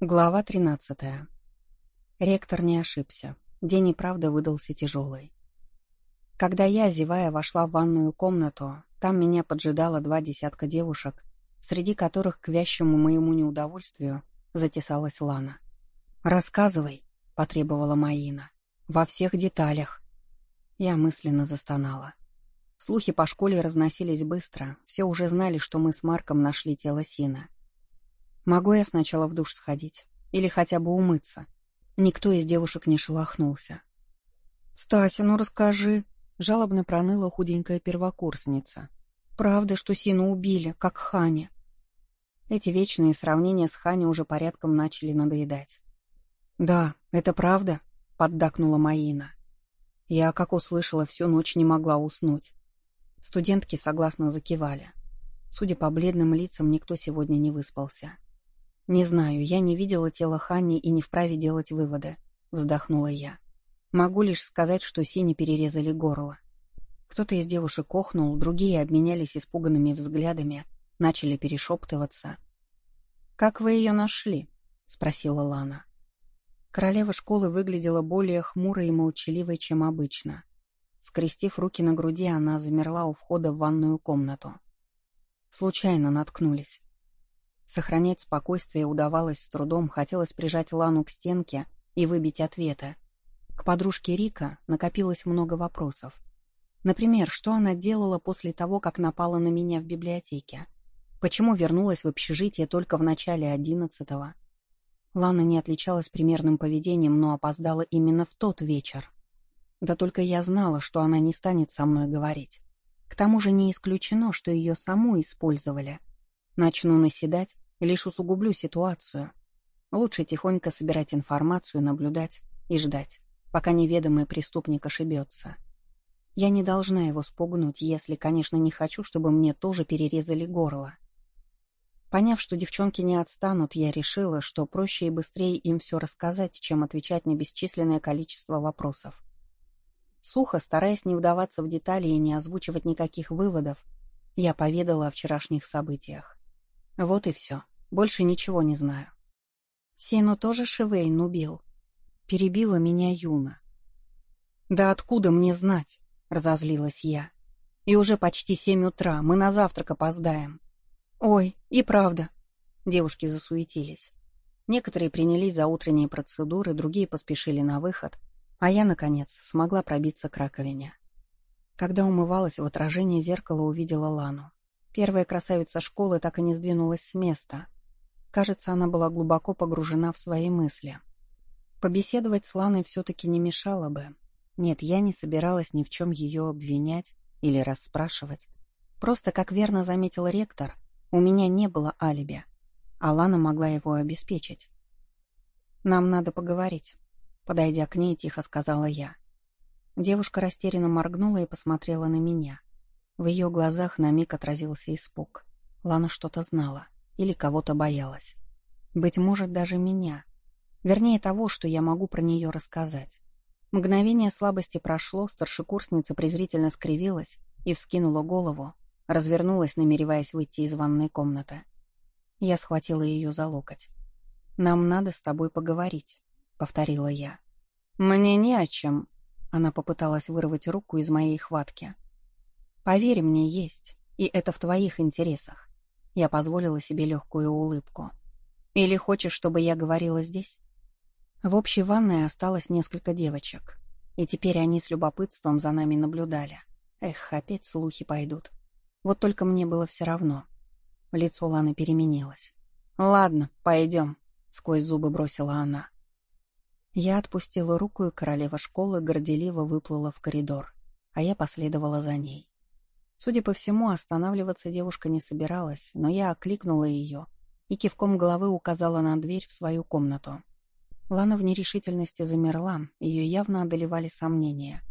Глава 13. Ректор не ошибся. День и правда выдался тяжелый. Когда я, зевая, вошла в ванную комнату, там меня поджидало два десятка девушек, среди которых, к вящему моему неудовольствию, затесалась Лана. «Рассказывай», — потребовала Маина, — «во всех деталях». Я мысленно застонала. Слухи по школе разносились быстро, все уже знали, что мы с Марком нашли тело Сина. Могу я сначала в душ сходить? Или хотя бы умыться? Никто из девушек не шелохнулся. «Стася, ну расскажи!» — жалобно проныла худенькая первокурсница. «Правда, что Сину убили, как Хане?» Эти вечные сравнения с Хани уже порядком начали надоедать. «Да, это правда», — поддакнула Маина. Я, как услышала, всю ночь не могла уснуть. Студентки согласно закивали. Судя по бледным лицам, никто сегодня не выспался. «Не знаю, я не видела тело Ханни и не вправе делать выводы», — вздохнула я. «Могу лишь сказать, что Сине перерезали горло». Кто-то из девушек охнул, другие обменялись испуганными взглядами, начали перешептываться. «Как вы ее нашли?» — спросила Лана. Королева школы выглядела более хмурой и молчаливой, чем обычно. Скрестив руки на груди, она замерла у входа в ванную комнату. Случайно наткнулись. Сохранять спокойствие удавалось с трудом, хотелось прижать Лану к стенке и выбить ответы. К подружке Рика накопилось много вопросов. Например, что она делала после того, как напала на меня в библиотеке? Почему вернулась в общежитие только в начале одиннадцатого? Лана не отличалась примерным поведением, но опоздала именно в тот вечер. Да только я знала, что она не станет со мной говорить. К тому же не исключено, что ее саму использовали — Начну наседать, лишь усугублю ситуацию. Лучше тихонько собирать информацию, наблюдать и ждать, пока неведомый преступник ошибется. Я не должна его спугнуть, если, конечно, не хочу, чтобы мне тоже перерезали горло. Поняв, что девчонки не отстанут, я решила, что проще и быстрее им все рассказать, чем отвечать на бесчисленное количество вопросов. Сухо, стараясь не вдаваться в детали и не озвучивать никаких выводов, я поведала о вчерашних событиях. Вот и все. Больше ничего не знаю. Сену тоже Шивейн убил. Перебила меня Юна. «Да откуда мне знать?» — разозлилась я. «И уже почти семь утра, мы на завтрак опоздаем». «Ой, и правда». Девушки засуетились. Некоторые принялись за утренние процедуры, другие поспешили на выход, а я, наконец, смогла пробиться к раковине. Когда умывалась, в отражении зеркала увидела Лану. Первая красавица школы так и не сдвинулась с места. Кажется, она была глубоко погружена в свои мысли. Побеседовать с Ланой все-таки не мешало бы. Нет, я не собиралась ни в чем ее обвинять или расспрашивать. Просто, как верно заметил ректор, у меня не было алиби, а Лана могла его обеспечить. «Нам надо поговорить», — подойдя к ней, тихо сказала я. Девушка растерянно моргнула и посмотрела на меня. В ее глазах на миг отразился испуг. Лана что-то знала или кого-то боялась. Быть может, даже меня. Вернее, того, что я могу про нее рассказать. Мгновение слабости прошло, старшекурсница презрительно скривилась и вскинула голову, развернулась, намереваясь выйти из ванной комнаты. Я схватила ее за локоть. «Нам надо с тобой поговорить», — повторила я. «Мне не о чем», — она попыталась вырвать руку из моей хватки. Поверь мне, есть, и это в твоих интересах. Я позволила себе легкую улыбку. Или хочешь, чтобы я говорила здесь? В общей ванной осталось несколько девочек, и теперь они с любопытством за нами наблюдали. Эх, опять слухи пойдут. Вот только мне было все равно. Лицо Ланы переменилось. «Ладно, пойдем», — сквозь зубы бросила она. Я отпустила руку, и королева школы горделиво выплыла в коридор, а я последовала за ней. Судя по всему, останавливаться девушка не собиралась, но я окликнула ее и кивком головы указала на дверь в свою комнату. Лана в нерешительности замерла, ее явно одолевали сомнения.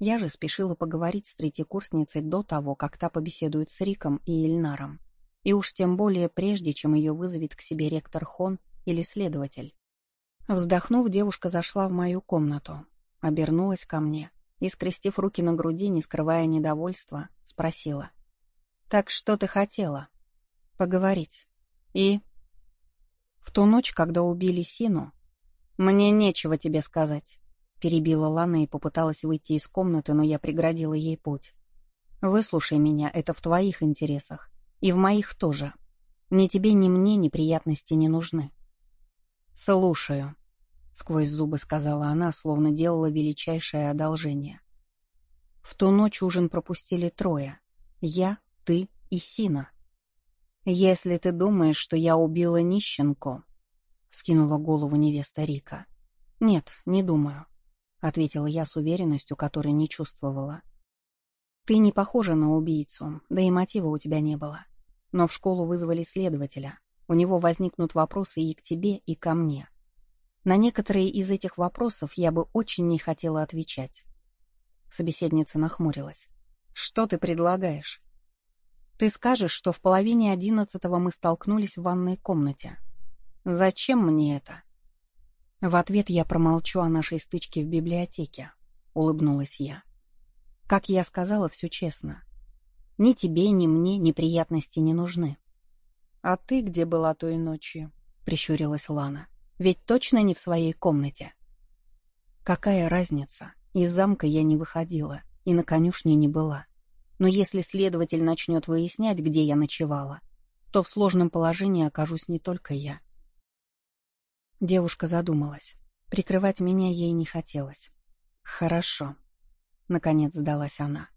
Я же спешила поговорить с третьекурсницей до того, как та побеседует с Риком и Ильнаром. И уж тем более прежде, чем ее вызовет к себе ректор Хон или следователь. Вздохнув, девушка зашла в мою комнату, обернулась ко мне и, скрестив руки на груди, не скрывая недовольства, спросила. «Так что ты хотела?» «Поговорить. И?» В ту ночь, когда убили Сину, мне нечего тебе сказать. Перебила Лана и попыталась выйти из комнаты, но я преградила ей путь. Выслушай меня, это в твоих интересах. И в моих тоже. Ни тебе, ни мне неприятности не нужны. Слушаю, сквозь зубы сказала она, словно делала величайшее одолжение. В ту ночь ужин пропустили трое. Я, ты и Сина. Если ты думаешь, что я убила нищенку, вскинула голову невеста Рика. Нет, не думаю, ответила я с уверенностью, которой не чувствовала. Ты не похожа на убийцу, да и мотива у тебя не было. Но в школу вызвали следователя. У него возникнут вопросы и к тебе, и ко мне. На некоторые из этих вопросов я бы очень не хотела отвечать. Собеседница нахмурилась. «Что ты предлагаешь?» «Ты скажешь, что в половине одиннадцатого мы столкнулись в ванной комнате. Зачем мне это?» В ответ я промолчу о нашей стычке в библиотеке, улыбнулась я. Как я сказала, все честно. Ни тебе, ни мне неприятности не нужны. «А ты где была той ночью?» — прищурилась Лана. «Ведь точно не в своей комнате». «Какая разница? Из замка я не выходила и на конюшне не была. Но если следователь начнет выяснять, где я ночевала, то в сложном положении окажусь не только я». Девушка задумалась. Прикрывать меня ей не хотелось. «Хорошо», — наконец сдалась она.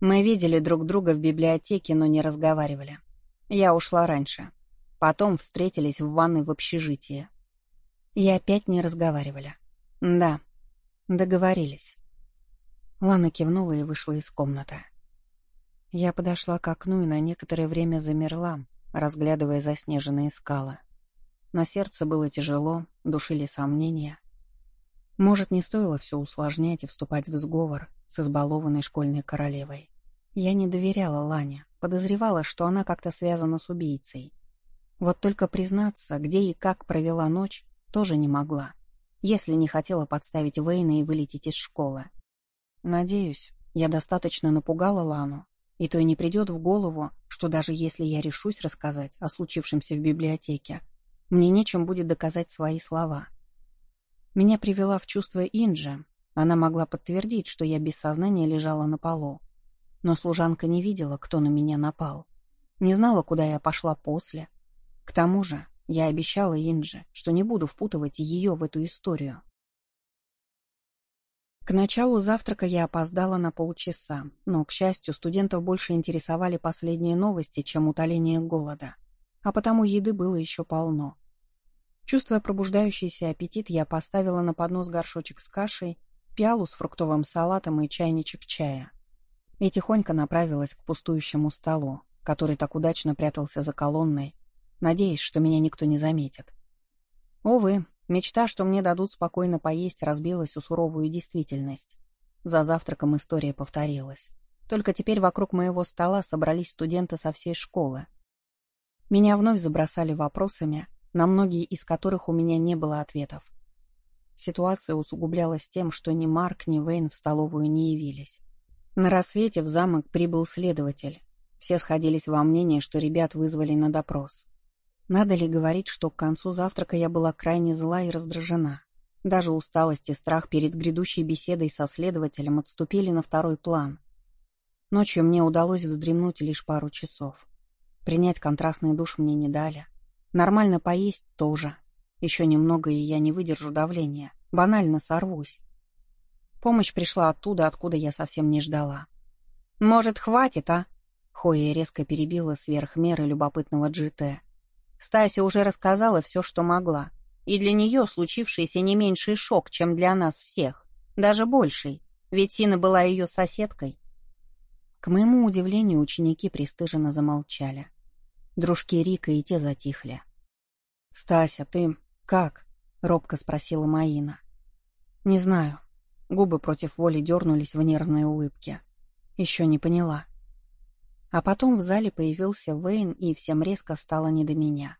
«Мы видели друг друга в библиотеке, но не разговаривали. Я ушла раньше. Потом встретились в ванной в общежитии. И опять не разговаривали. Да, договорились». Лана кивнула и вышла из комнаты. Я подошла к окну и на некоторое время замерла, разглядывая заснеженные скалы. На сердце было тяжело, душили сомнения. Может, не стоило все усложнять и вступать в сговор с избалованной школьной королевой. Я не доверяла Лане, подозревала, что она как-то связана с убийцей. Вот только признаться, где и как провела ночь, тоже не могла, если не хотела подставить Вейна и вылететь из школы. Надеюсь, я достаточно напугала Лану, и то и не придет в голову, что даже если я решусь рассказать о случившемся в библиотеке, мне нечем будет доказать свои слова. Меня привела в чувство Инджи. Она могла подтвердить, что я без сознания лежала на полу. Но служанка не видела, кто на меня напал. Не знала, куда я пошла после. К тому же я обещала Инже, что не буду впутывать ее в эту историю. К началу завтрака я опоздала на полчаса, но, к счастью, студентов больше интересовали последние новости, чем утоление голода. А потому еды было еще полно. Чувствуя пробуждающийся аппетит, я поставила на поднос горшочек с кашей, пиалу с фруктовым салатом и чайничек чая. И тихонько направилась к пустующему столу, который так удачно прятался за колонной, надеясь, что меня никто не заметит. Увы, мечта, что мне дадут спокойно поесть, разбилась у суровую действительность. За завтраком история повторилась. Только теперь вокруг моего стола собрались студенты со всей школы. Меня вновь забросали вопросами, на многие из которых у меня не было ответов. Ситуация усугублялась тем, что ни Марк, ни Вейн в столовую не явились. На рассвете в замок прибыл следователь. Все сходились во мнении, что ребят вызвали на допрос. Надо ли говорить, что к концу завтрака я была крайне зла и раздражена. Даже усталость и страх перед грядущей беседой со следователем отступили на второй план. Ночью мне удалось вздремнуть лишь пару часов. Принять контрастный душ мне не дали. Нормально поесть тоже. Еще немного, и я не выдержу давления. Банально сорвусь. Помощь пришла оттуда, откуда я совсем не ждала. «Может, хватит, а?» Хоя резко перебила сверх меры любопытного GT. Стася уже рассказала все, что могла. И для нее случившийся не меньший шок, чем для нас всех. Даже больший. Ведь Сина была ее соседкой. К моему удивлению, ученики пристыженно замолчали. Дружки Рика и те затихли. «Стася, ты как?» — робко спросила Маина. «Не знаю». Губы против воли дернулись в нервной улыбке. Еще не поняла. А потом в зале появился Вейн, и всем резко стало не до меня.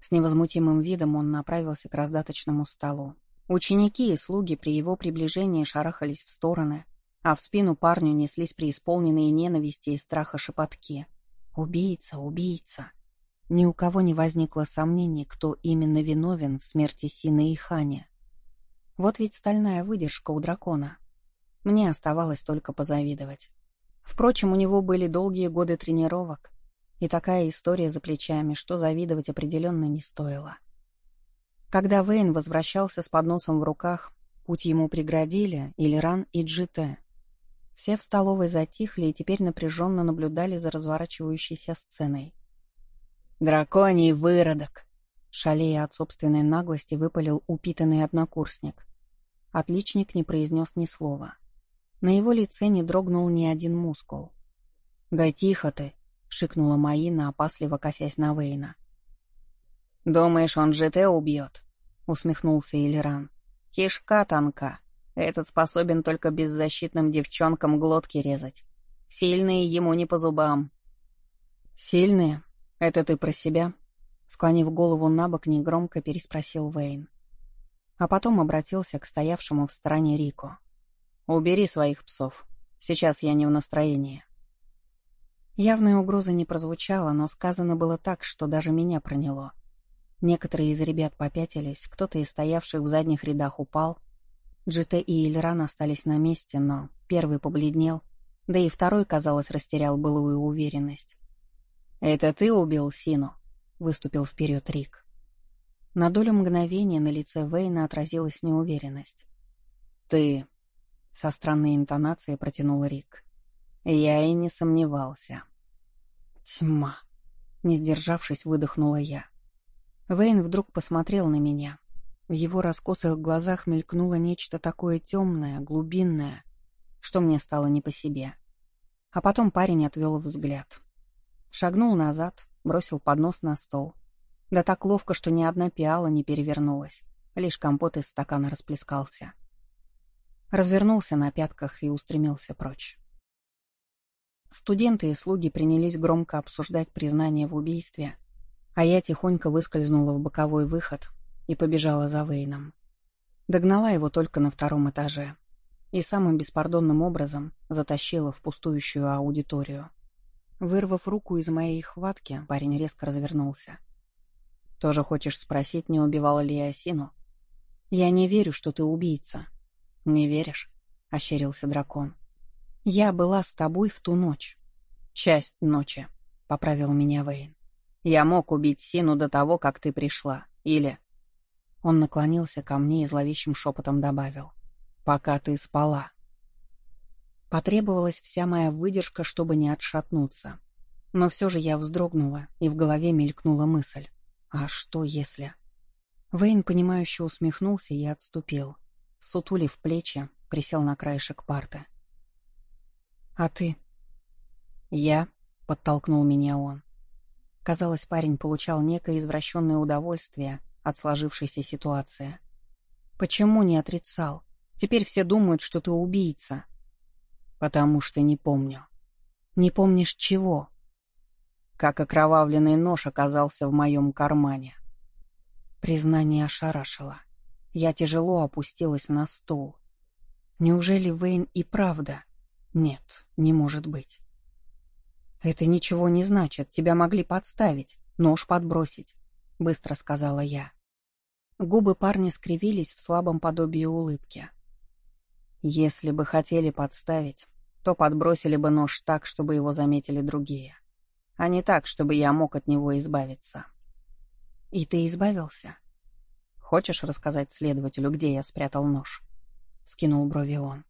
С невозмутимым видом он направился к раздаточному столу. Ученики и слуги при его приближении шарахались в стороны, а в спину парню неслись преисполненные ненависти и страха шепотки. «Убийца! Убийца!» ни у кого не возникло сомнений, кто именно виновен в смерти Сины и Хани. Вот ведь стальная выдержка у дракона. Мне оставалось только позавидовать. Впрочем, у него были долгие годы тренировок, и такая история за плечами, что завидовать определенно не стоило. Когда Вейн возвращался с подносом в руках, путь ему преградили Ильран и Джите. Все в столовой затихли и теперь напряженно наблюдали за разворачивающейся сценой. «Драконий выродок!» Шалея от собственной наглости, выпалил упитанный однокурсник. Отличник не произнес ни слова. На его лице не дрогнул ни один мускул. «Да тихо ты!» — шикнула Маина, опасливо косясь на Вейна. «Думаешь, он ЖТ убьет?» — усмехнулся Ильран. «Кишка тонка. Этот способен только беззащитным девчонкам глотки резать. Сильные ему не по зубам». «Сильные? Это ты про себя?» Склонив голову на бок, негромко переспросил Вейн. А потом обратился к стоявшему в стороне Рико. «Убери своих псов. Сейчас я не в настроении». Явная угроза не прозвучала, но сказано было так, что даже меня проняло. Некоторые из ребят попятились, кто-то из стоявших в задних рядах упал. Джите и Ильран остались на месте, но первый побледнел, да и второй, казалось, растерял былую уверенность. «Это ты убил Сину?» — выступил вперед Рик. На долю мгновения на лице Вейна отразилась неуверенность. «Ты...» — со странной интонацией протянул Рик. «Я и не сомневался». «Тьма!» — не сдержавшись, выдохнула я. Вейн вдруг посмотрел на меня. В его раскосых глазах мелькнуло нечто такое темное, глубинное, что мне стало не по себе. А потом парень отвел взгляд. Шагнул назад, бросил поднос на стол. Да так ловко, что ни одна пиала не перевернулась, лишь компот из стакана расплескался. Развернулся на пятках и устремился прочь. Студенты и слуги принялись громко обсуждать признание в убийстве, а я тихонько выскользнула в боковой выход и побежала за Вейном. Догнала его только на втором этаже и самым беспардонным образом затащила в пустующую аудиторию. Вырвав руку из моей хватки, парень резко развернулся. «Тоже хочешь спросить, не убивала ли я Осину?» «Я не верю, что ты убийца». «Не веришь?» — ощерился дракон. «Я была с тобой в ту ночь». «Часть ночи», — поправил меня Вейн. «Я мог убить Сину до того, как ты пришла. Или...» Он наклонился ко мне и зловещим шепотом добавил. «Пока ты спала». Потребовалась вся моя выдержка, чтобы не отшатнуться. Но все же я вздрогнула, и в голове мелькнула мысль. А что если... Вейн, понимающе усмехнулся и отступил. Сутулив плечи, присел на краешек парты. «А ты?» «Я?» — подтолкнул меня он. Казалось, парень получал некое извращенное удовольствие от сложившейся ситуации. «Почему не отрицал? Теперь все думают, что ты убийца». «Потому что не помню». «Не помнишь чего?» «Как окровавленный нож оказался в моем кармане». Признание ошарашило. Я тяжело опустилась на стул. Неужели Вейн и правда? Нет, не может быть. «Это ничего не значит, тебя могли подставить, нож подбросить», — быстро сказала я. Губы парня скривились в слабом подобии улыбки. Если бы хотели подставить, то подбросили бы нож так, чтобы его заметили другие, а не так, чтобы я мог от него избавиться. И ты избавился? Хочешь рассказать следователю, где я спрятал нож? Скинул брови он.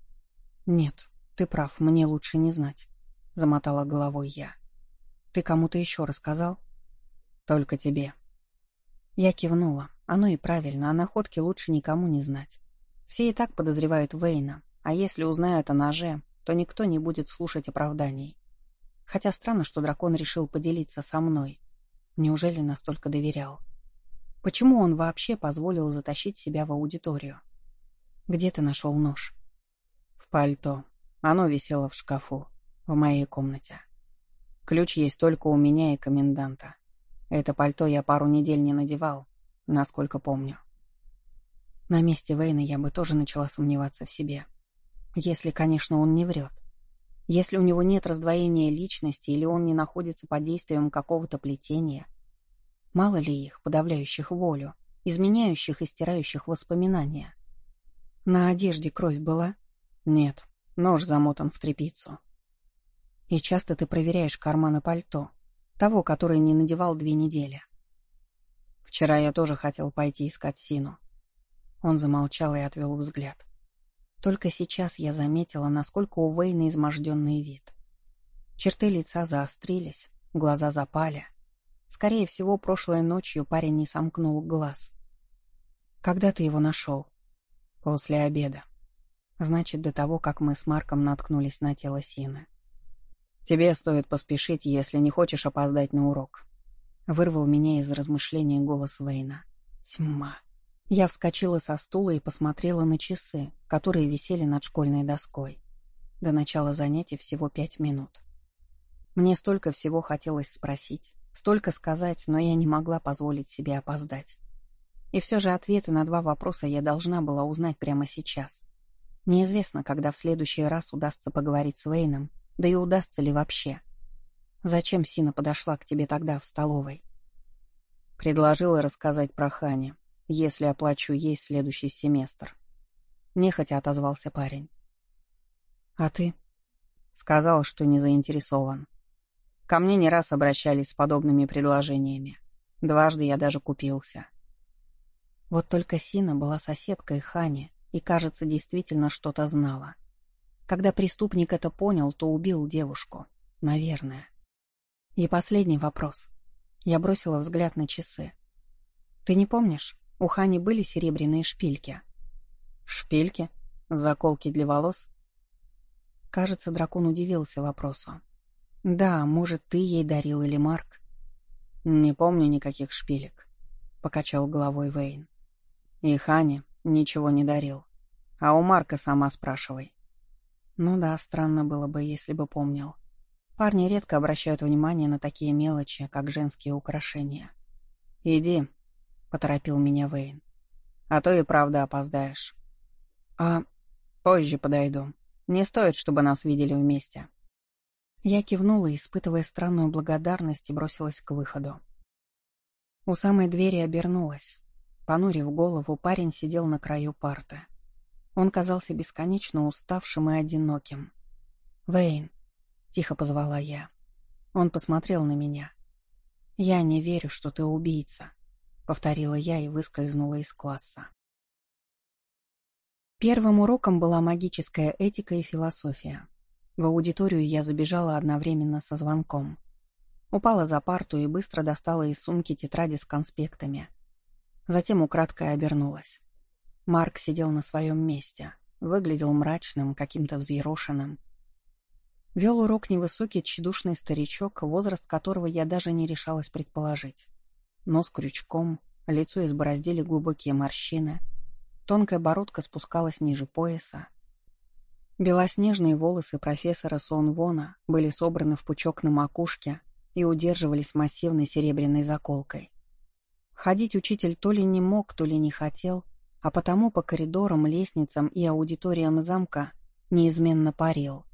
Нет, ты прав, мне лучше не знать, замотала головой я. Ты кому-то еще рассказал? Только тебе. Я кивнула. Оно и правильно, о находке лучше никому не знать. Все и так подозревают Вейна, а если узнают о ноже, то никто не будет слушать оправданий. Хотя странно, что дракон решил поделиться со мной. Неужели настолько доверял? Почему он вообще позволил затащить себя в аудиторию? Где ты нашел нож? В пальто. Оно висело в шкафу, в моей комнате. Ключ есть только у меня и коменданта. Это пальто я пару недель не надевал, насколько помню. На месте Вейна я бы тоже начала сомневаться в себе. Если, конечно, он не врет. Если у него нет раздвоения личности или он не находится под действием какого-то плетения. Мало ли их, подавляющих волю, изменяющих и стирающих воспоминания. На одежде кровь была? Нет, нож замотан в тряпицу. И часто ты проверяешь карманы пальто, того, который не надевал две недели. Вчера я тоже хотел пойти искать Сину. Он замолчал и отвел взгляд. Только сейчас я заметила, насколько у Вейна изможденный вид. Черты лица заострились, глаза запали. Скорее всего, прошлой ночью парень не сомкнул глаз. «Когда ты его нашел?» «После обеда. Значит, до того, как мы с Марком наткнулись на тело Сины. Тебе стоит поспешить, если не хочешь опоздать на урок. Вырвал меня из размышлений голос Вейна. Тьма. Я вскочила со стула и посмотрела на часы, которые висели над школьной доской. До начала занятий всего пять минут. Мне столько всего хотелось спросить, столько сказать, но я не могла позволить себе опоздать. И все же ответы на два вопроса я должна была узнать прямо сейчас. Неизвестно, когда в следующий раз удастся поговорить с Вейном да и удастся ли вообще? Зачем Сина подошла к тебе тогда в столовой? Предложила рассказать про Хани, если оплачу ей следующий семестр. Нехотя отозвался парень. А ты? Сказал, что не заинтересован. Ко мне не раз обращались с подобными предложениями. Дважды я даже купился. Вот только Сина была соседкой Хани и, кажется, действительно что-то знала. Когда преступник это понял, то убил девушку. Наверное. И последний вопрос. Я бросила взгляд на часы. Ты не помнишь, у Хани были серебряные шпильки? Шпильки? Заколки для волос? Кажется, дракон удивился вопросу. Да, может, ты ей дарил или Марк? Не помню никаких шпилек, покачал головой Вейн. И Хани ничего не дарил. А у Марка сама спрашивай. Ну да, странно было бы, если бы помнил. Парни редко обращают внимание на такие мелочи, как женские украшения. «Иди», — поторопил меня Вейн. «А то и правда опоздаешь». «А позже подойду. Не стоит, чтобы нас видели вместе». Я кивнула, испытывая странную благодарность, и бросилась к выходу. У самой двери обернулась. Понурив голову, парень сидел на краю парты. Он казался бесконечно уставшим и одиноким. «Вейн», — тихо позвала я. Он посмотрел на меня. «Я не верю, что ты убийца», — повторила я и выскользнула из класса. Первым уроком была магическая этика и философия. В аудиторию я забежала одновременно со звонком. Упала за парту и быстро достала из сумки тетради с конспектами. Затем украдкой обернулась. Марк сидел на своем месте, выглядел мрачным, каким-то взъерошенным. Вел урок невысокий тщедушный старичок, возраст которого я даже не решалась предположить. Нос крючком, лицо избороздили глубокие морщины, тонкая бородка спускалась ниже пояса. Белоснежные волосы профессора Сонвона были собраны в пучок на макушке и удерживались массивной серебряной заколкой. Ходить учитель то ли не мог, то ли не хотел — а потому по коридорам, лестницам и аудиториям замка неизменно парил.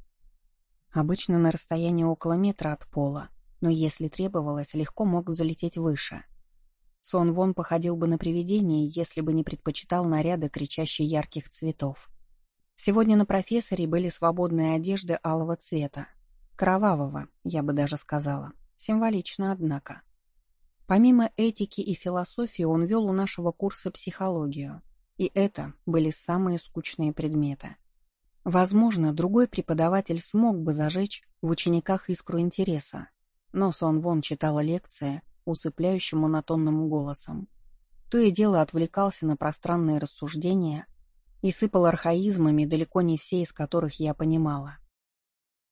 Обычно на расстоянии около метра от пола, но если требовалось, легко мог взлететь выше. Сон Вон походил бы на привидение, если бы не предпочитал наряды, кричащие ярких цветов. Сегодня на профессоре были свободные одежды алого цвета. Кровавого, я бы даже сказала. Символично, однако. Помимо этики и философии он вел у нашего курса психологию — и это были самые скучные предметы. Возможно, другой преподаватель смог бы зажечь в учениках искру интереса, но Сон Вон читала лекции усыпляющим монотонным голосом. То и дело отвлекался на пространные рассуждения и сыпал архаизмами, далеко не все из которых я понимала.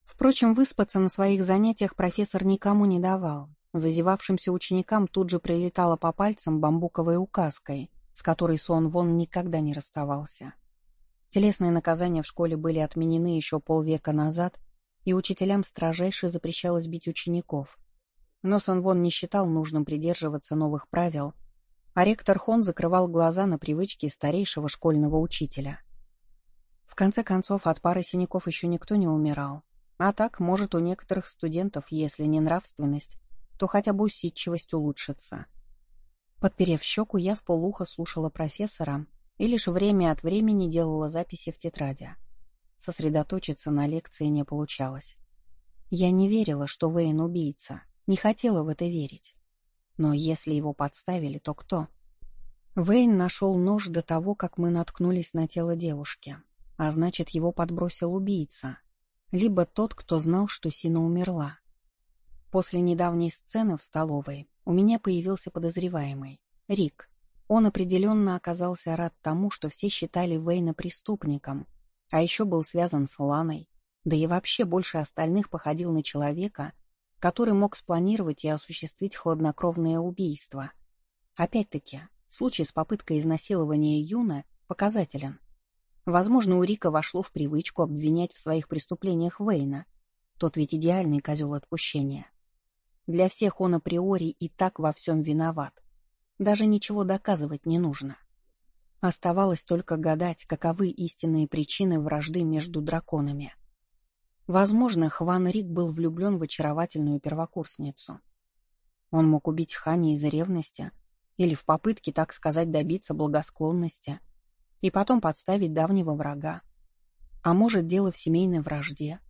Впрочем, выспаться на своих занятиях профессор никому не давал. Зазевавшимся ученикам тут же прилетала по пальцам бамбуковой указкой — с которой Сон Вон никогда не расставался. Телесные наказания в школе были отменены еще полвека назад, и учителям строжайше запрещалось бить учеников. Но Сон Вон не считал нужным придерживаться новых правил, а ректор Хон закрывал глаза на привычки старейшего школьного учителя. В конце концов, от пары синяков еще никто не умирал. А так, может, у некоторых студентов, если не нравственность, то хотя бы усидчивость улучшится. Подперев щеку, я в полухо слушала профессора и лишь время от времени делала записи в тетради. Сосредоточиться на лекции не получалось. Я не верила, что Вейн убийца, не хотела в это верить. Но если его подставили, то кто? Вейн нашел нож до того, как мы наткнулись на тело девушки, а значит, его подбросил убийца, либо тот, кто знал, что Сина умерла. После недавней сцены в столовой у меня появился подозреваемый — Рик. Он определенно оказался рад тому, что все считали Вейна преступником, а еще был связан с Ланой, да и вообще больше остальных походил на человека, который мог спланировать и осуществить хладнокровное убийство. Опять-таки, случай с попыткой изнасилования Юна показателен. Возможно, у Рика вошло в привычку обвинять в своих преступлениях Вейна. Тот ведь идеальный козел отпущения. Для всех он априори и так во всем виноват. Даже ничего доказывать не нужно. Оставалось только гадать, каковы истинные причины вражды между драконами. Возможно, Хван Рик был влюблен в очаровательную первокурсницу. Он мог убить Хани из ревности или в попытке, так сказать, добиться благосклонности и потом подставить давнего врага. А может, дело в семейной вражде.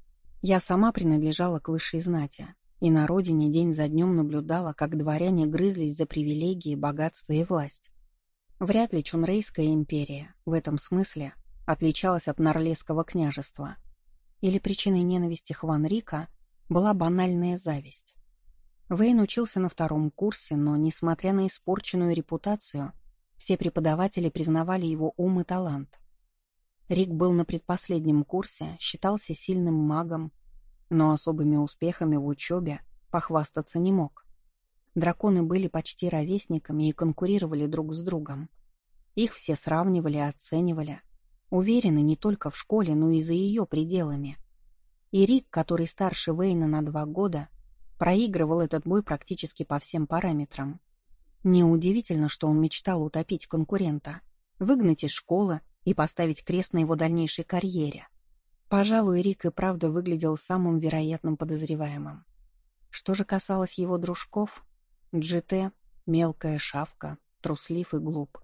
Я сама принадлежала к высшей знати, и на родине день за днем наблюдала, как дворяне грызлись за привилегии, богатство и власть. Вряд ли Чунрейская империя в этом смысле отличалась от Нарлесского княжества — или причиной ненависти Хван Рика была банальная зависть. Вейн учился на втором курсе, но, несмотря на испорченную репутацию, все преподаватели признавали его ум и талант. Рик был на предпоследнем курсе, считался сильным магом, но особыми успехами в учебе похвастаться не мог. Драконы были почти ровесниками и конкурировали друг с другом. Их все сравнивали, оценивали — Уверены не только в школе, но и за ее пределами. И Рик, который старше Вейна на два года, проигрывал этот бой практически по всем параметрам. Неудивительно, что он мечтал утопить конкурента, выгнать из школы и поставить крест на его дальнейшей карьере. Пожалуй, Рик и правда выглядел самым вероятным подозреваемым. Что же касалось его дружков, GT — мелкая шавка, труслив и глуп.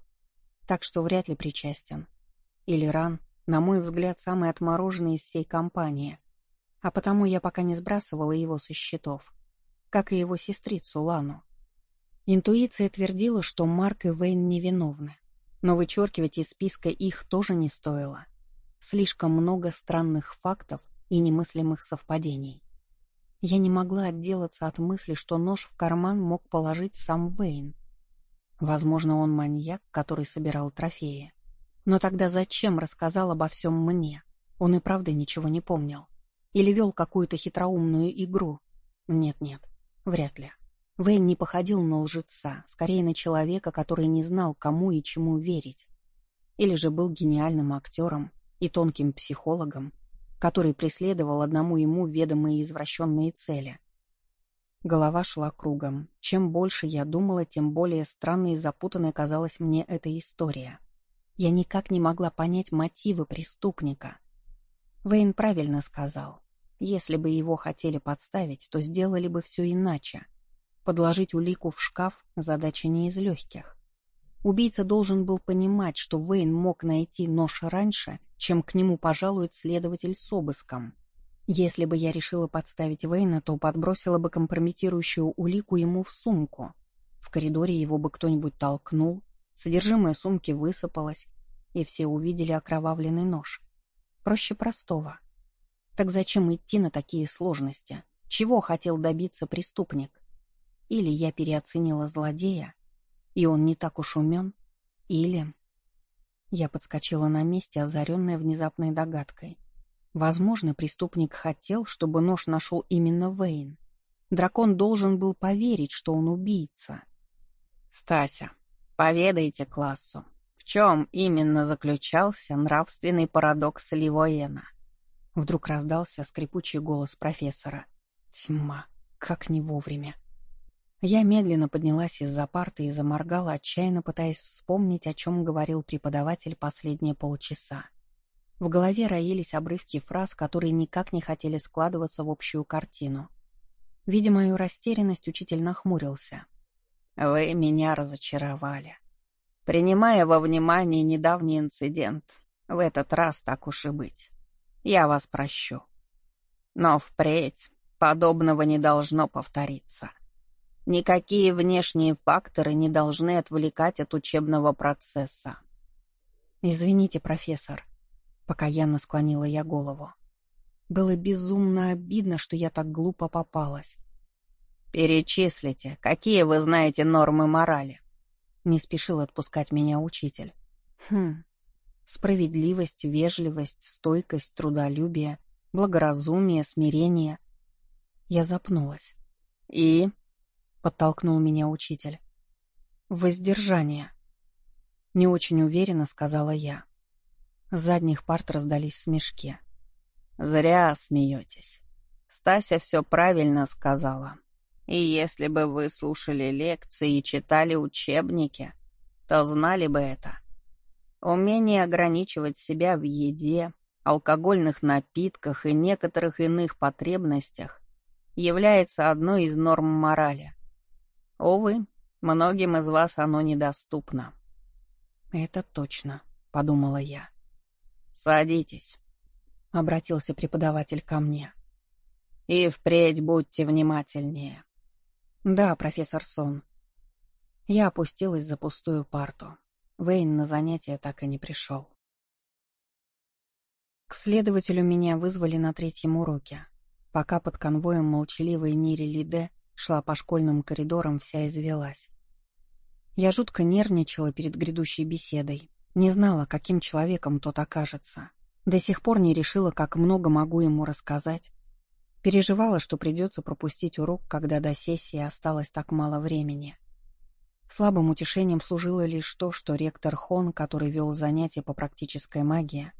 Так что вряд ли причастен. Ильран, на мой взгляд, самый отмороженный из всей компании, а потому я пока не сбрасывала его со счетов, как и его сестрицу Лану. Интуиция твердила, что Марк и Вейн невиновны, но вычеркивать из списка их тоже не стоило. Слишком много странных фактов и немыслимых совпадений. Я не могла отделаться от мысли, что нож в карман мог положить сам Вейн. Возможно, он маньяк, который собирал трофеи. Но тогда зачем рассказал обо всем мне? Он и правда ничего не помнил. Или вел какую-то хитроумную игру? Нет-нет, вряд ли. Вейн не походил на лжеца, скорее на человека, который не знал, кому и чему верить. Или же был гениальным актером и тонким психологом, который преследовал одному ему ведомые извращенные цели. Голова шла кругом. Чем больше я думала, тем более странной и запутанной казалась мне эта история. Я никак не могла понять мотивы преступника. Вейн правильно сказал. Если бы его хотели подставить, то сделали бы все иначе. Подложить улику в шкаф — задача не из легких. Убийца должен был понимать, что Вейн мог найти нож раньше, чем к нему пожалует следователь с обыском. Если бы я решила подставить Вейна, то подбросила бы компрометирующую улику ему в сумку. В коридоре его бы кто-нибудь толкнул, Содержимое сумки высыпалось, и все увидели окровавленный нож. Проще простого. Так зачем идти на такие сложности? Чего хотел добиться преступник? Или я переоценила злодея, и он не так уж умен? Или... Я подскочила на месте, озаренная внезапной догадкой. Возможно, преступник хотел, чтобы нож нашел именно Вейн. Дракон должен был поверить, что он убийца. «Стася, Поведайте классу, в чем именно заключался нравственный парадокс Ливоена? Вдруг раздался скрипучий голос профессора. Тьма, как не вовремя. Я медленно поднялась из-за парты и заморгала, отчаянно пытаясь вспомнить, о чем говорил преподаватель последние полчаса. В голове роились обрывки фраз, которые никак не хотели складываться в общую картину. Видя мою растерянность, учитель нахмурился — Вы меня разочаровали. Принимая во внимание недавний инцидент, в этот раз так уж и быть. Я вас прощу. Но впредь подобного не должно повториться. Никакие внешние факторы не должны отвлекать от учебного процесса. «Извините, профессор», — покаянно склонила я голову. Было безумно обидно, что я так глупо попалась. «Перечислите, какие вы знаете нормы морали?» Не спешил отпускать меня учитель. «Хм. Справедливость, вежливость, стойкость, трудолюбие, благоразумие, смирение». Я запнулась. «И?» — подтолкнул меня учитель. «Воздержание». Не очень уверенно сказала я. С задних парт раздались смешки. «Зря смеетесь. Стася все правильно сказала. И если бы вы слушали лекции и читали учебники, то знали бы это. Умение ограничивать себя в еде, алкогольных напитках и некоторых иных потребностях является одной из норм морали. Увы, многим из вас оно недоступно. «Это точно», — подумала я. «Садитесь», — обратился преподаватель ко мне. «И впредь будьте внимательнее». «Да, профессор Сон». Я опустилась за пустую парту. Вейн на занятие так и не пришел. К следователю меня вызвали на третьем уроке. Пока под конвоем молчаливой Нири Лиде шла по школьным коридорам, вся извелась. Я жутко нервничала перед грядущей беседой. Не знала, каким человеком тот окажется. До сих пор не решила, как много могу ему рассказать. Переживала, что придется пропустить урок, когда до сессии осталось так мало времени. Слабым утешением служило лишь то, что ректор Хон, который вел занятия по практической магии,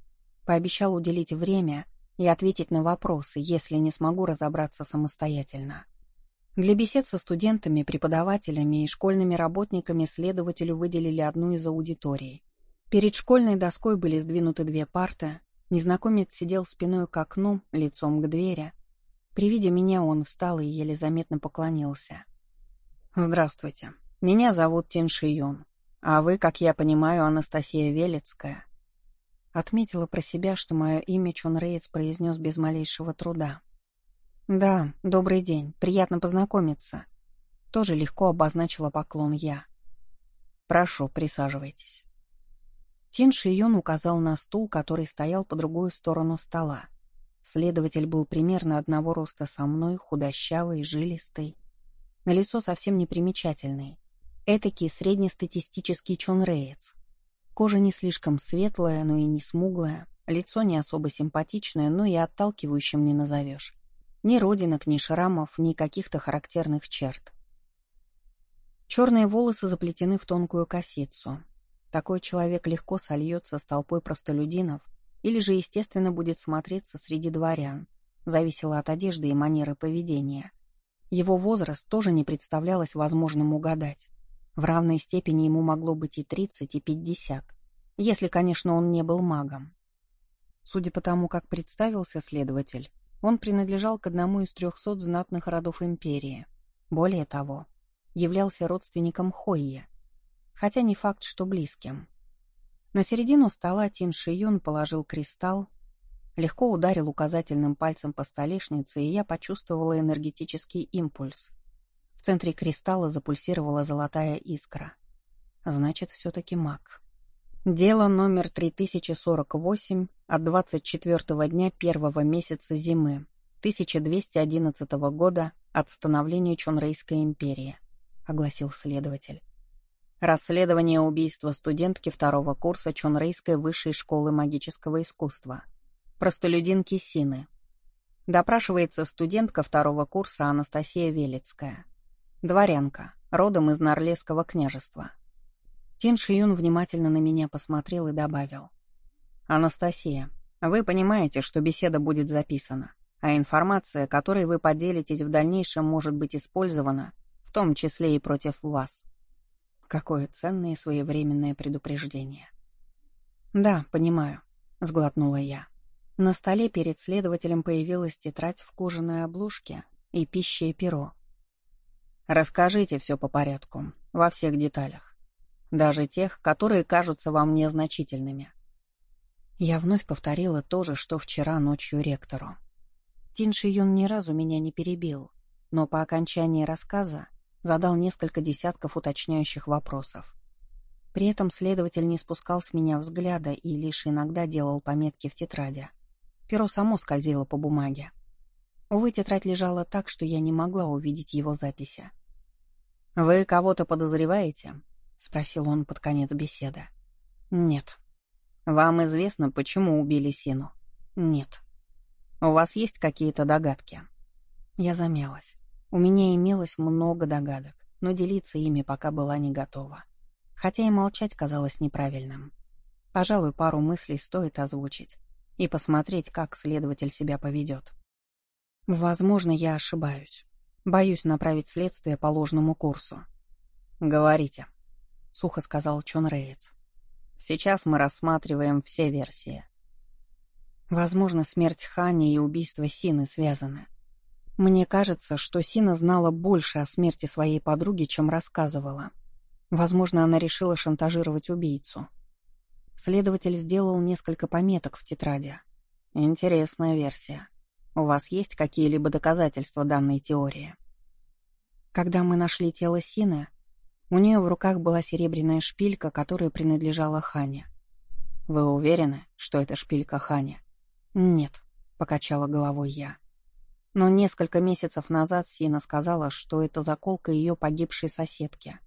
пообещал уделить время и ответить на вопросы, если не смогу разобраться самостоятельно. Для бесед со студентами, преподавателями и школьными работниками следователю выделили одну из аудиторий. Перед школьной доской были сдвинуты две парты, незнакомец сидел спиной к окну, лицом к двери, при виде меня он встал и еле заметно поклонился. «Здравствуйте. Меня зовут Тин Шиюн. А вы, как я понимаю, Анастасия Велецкая». Отметила про себя, что мое имя Чон Рейц произнес без малейшего труда. «Да, добрый день. Приятно познакомиться». Тоже легко обозначила поклон я. «Прошу, присаживайтесь». Тин Шиюн указал на стул, который стоял по другую сторону стола. Следователь был примерно одного роста со мной, худощавый, жилистый. На лицо совсем непримечательный. Этакий среднестатистический чонреец. Кожа не слишком светлая, но и не смуглая. Лицо не особо симпатичное, но и отталкивающим не назовешь. Ни родинок, ни шрамов, ни каких-то характерных черт. Черные волосы заплетены в тонкую косицу. Такой человек легко сольется с толпой простолюдинов или же, естественно, будет смотреться среди дворян. Зависело от одежды и манеры поведения. Его возраст тоже не представлялось возможным угадать. В равной степени ему могло быть и 30, и 50, если, конечно, он не был магом. Судя по тому, как представился следователь, он принадлежал к одному из трехсот знатных родов империи. Более того, являлся родственником Хойе, хотя не факт, что близким. На середину стола Тин Шиюн положил кристалл, легко ударил указательным пальцем по столешнице, и я почувствовала энергетический импульс. В центре кристалла запульсировала золотая искра. Значит, все-таки маг. Дело номер 3048 от 24 дня первого месяца зимы 1211 года от становления Чонрейской империи, огласил следователь. Расследование убийства студентки второго курса Чонрейской высшей школы магического искусства. Простолюдинки Сины. Допрашивается студентка второго курса Анастасия Велецкая. Дворянка, родом из Норлесского княжества. Тин Шиюн внимательно на меня посмотрел и добавил. «Анастасия, вы понимаете, что беседа будет записана, а информация, которой вы поделитесь в дальнейшем, может быть использована, в том числе и против вас». Какое ценное своевременное предупреждение. «Да, понимаю», — сглотнула я. На столе перед следователем появилась тетрадь в кожаной обложке и пища и перо. «Расскажите все по порядку. во всех деталях. Даже тех, которые кажутся вам незначительными. Я вновь повторила то же, что вчера ночью ректору. Тин Шиюн ни разу меня не перебил, но по окончании рассказа задал несколько десятков уточняющих вопросов. При этом следователь не спускал с меня взгляда и лишь иногда делал пометки в тетради. Перо само скользило по бумаге. Увы, тетрадь лежала так, что я не могла увидеть его записи. «Вы кого-то подозреваете?» — спросил он под конец беседы. «Нет». «Вам известно, почему убили Сину?» «Нет». «У вас есть какие-то догадки?» Я замялась. У меня имелось много догадок, но делиться ими пока была не готова. Хотя и молчать казалось неправильным. Пожалуй, пару мыслей стоит озвучить и посмотреть, как следователь себя поведет. Возможно, я ошибаюсь. Боюсь направить следствие по ложному курсу. «Говорите», — сухо сказал Чон Рейц. «Сейчас мы рассматриваем все версии». Возможно, смерть Хани и убийство Сины связаны. Мне кажется, что Сина знала больше о смерти своей подруги, чем рассказывала. Возможно, она решила шантажировать убийцу. Следователь сделал несколько пометок в тетради. Интересная версия. У вас есть какие-либо доказательства данной теории? Когда мы нашли тело Сины, у нее в руках была серебряная шпилька, которая принадлежала Хане. Вы уверены, что это шпилька Хане? Нет, покачала головой я. Но несколько месяцев назад Сина сказала, что это заколка ее погибшей соседки.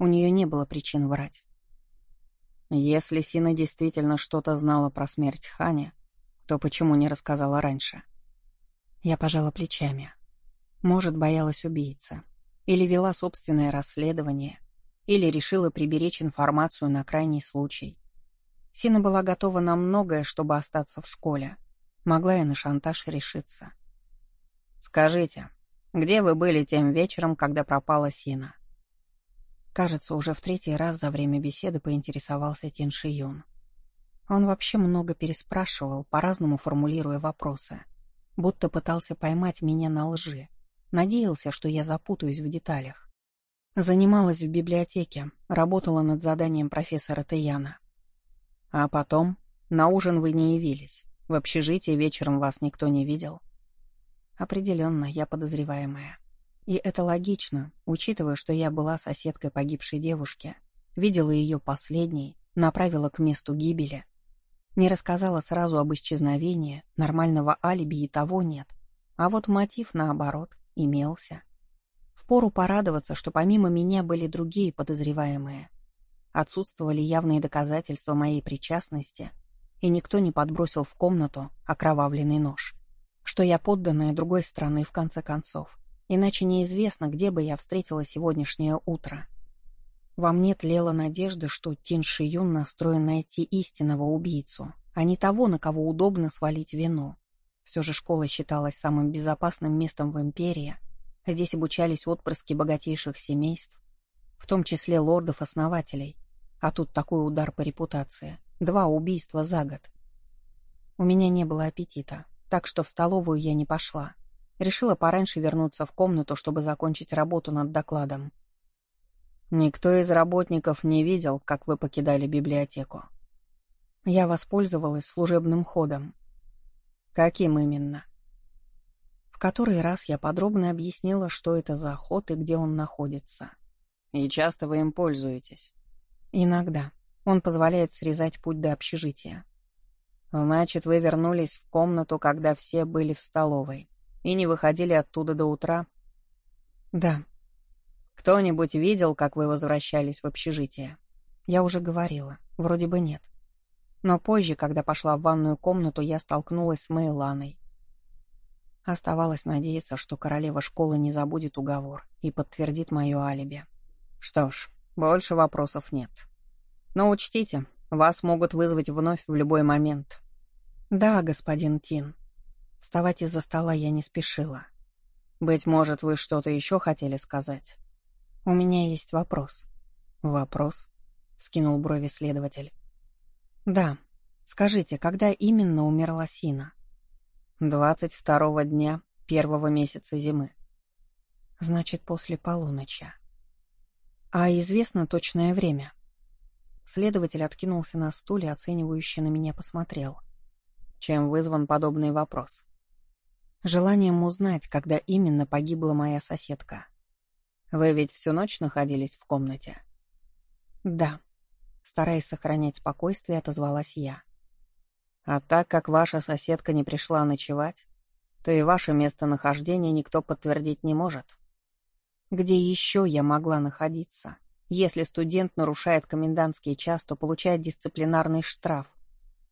У нее не было причин врать. Если Сина действительно что-то знала про смерть Хани, то почему не рассказала раньше? — я пожала плечами. Может, боялась убийца. Или вела собственное расследование. Или решила приберечь информацию на крайний случай. Сина была готова на многое, чтобы остаться в школе. Могла и на шантаж решиться. «Скажите, где вы были тем вечером, когда пропала Сина?» Кажется, уже в третий раз за время беседы поинтересовался Тин Шиюн. Он вообще много переспрашивал, по-разному формулируя вопросы — будто пытался поймать меня на лжи. Надеялся, что я запутаюсь в деталях. Занималась в библиотеке, работала над заданием профессора Таяна. А потом на ужин вы не явились. В общежитии вечером вас никто не видел. Определенно, я подозреваемая. И это логично, учитывая, что я была соседкой погибшей девушки, видела ее последней, направила к месту гибели — не рассказала сразу об исчезновении, нормального алиби и того нет. А вот мотив, наоборот, имелся. Впору порадоваться, что помимо меня были другие подозреваемые. Отсутствовали явные доказательства моей причастности, и никто не подбросил в комнату окровавленный нож. Что я подданная другой страны, в конце концов. Иначе неизвестно, где бы я встретила сегодняшнее утро. Во мне тлела надежда, что Тин Шиюн настроен найти истинного убийцу, а не того, на кого удобно свалить вину. Все же школа считалась самым безопасным местом в империи. Здесь обучались отпрыски богатейших семейств, в том числе лордов-основателей. А тут такой удар по репутации. Два убийства за год. У меня не было аппетита, так что в столовую я не пошла. Решила пораньше вернуться в комнату, чтобы закончить работу над докладом. Никто из работников не видел, как вы покидали библиотеку. Я воспользовалась служебным ходом. Каким именно? В который раз я подробно объяснила, что это за ход и где он находится. И часто вы им пользуетесь? Иногда. Он позволяет срезать путь до общежития. Значит, вы вернулись в комнату, когда все были в столовой, и не выходили оттуда до утра? Да. Кто-нибудь видел, как вы возвращались в общежитие? Я уже говорила. Вроде бы нет. Но позже, когда пошла в ванную комнату, я столкнулась с Мейланой. Оставалось надеяться, что королева школы не забудет уговор и подтвердит мое алиби. Что ж, больше вопросов нет. Но учтите, вас могут вызвать вновь в любой момент. Да, господин Тин. Вставать из-за стола я не спешила. Быть может, вы что-то еще хотели сказать? «У меня есть вопрос». «Вопрос?» — скинул брови следователь. «Да. Скажите, когда именно умерла Сина?» «Двадцать второго дня первого месяца зимы». «Значит, после полуночи». А известно точное время? Следователь откинулся на стуле, оценивающе на меня посмотрел. Чем вызван подобный вопрос? Желанием узнать, когда именно погибла моя соседка. Вы ведь всю ночь находились в комнате? Да. Стараясь сохранять спокойствие, отозвалась я. А так как ваша соседка не пришла ночевать, то и ваше местонахождение никто подтвердить не может. Где еще я могла находиться? Если студент нарушает комендантский час, то получает дисциплинарный штраф.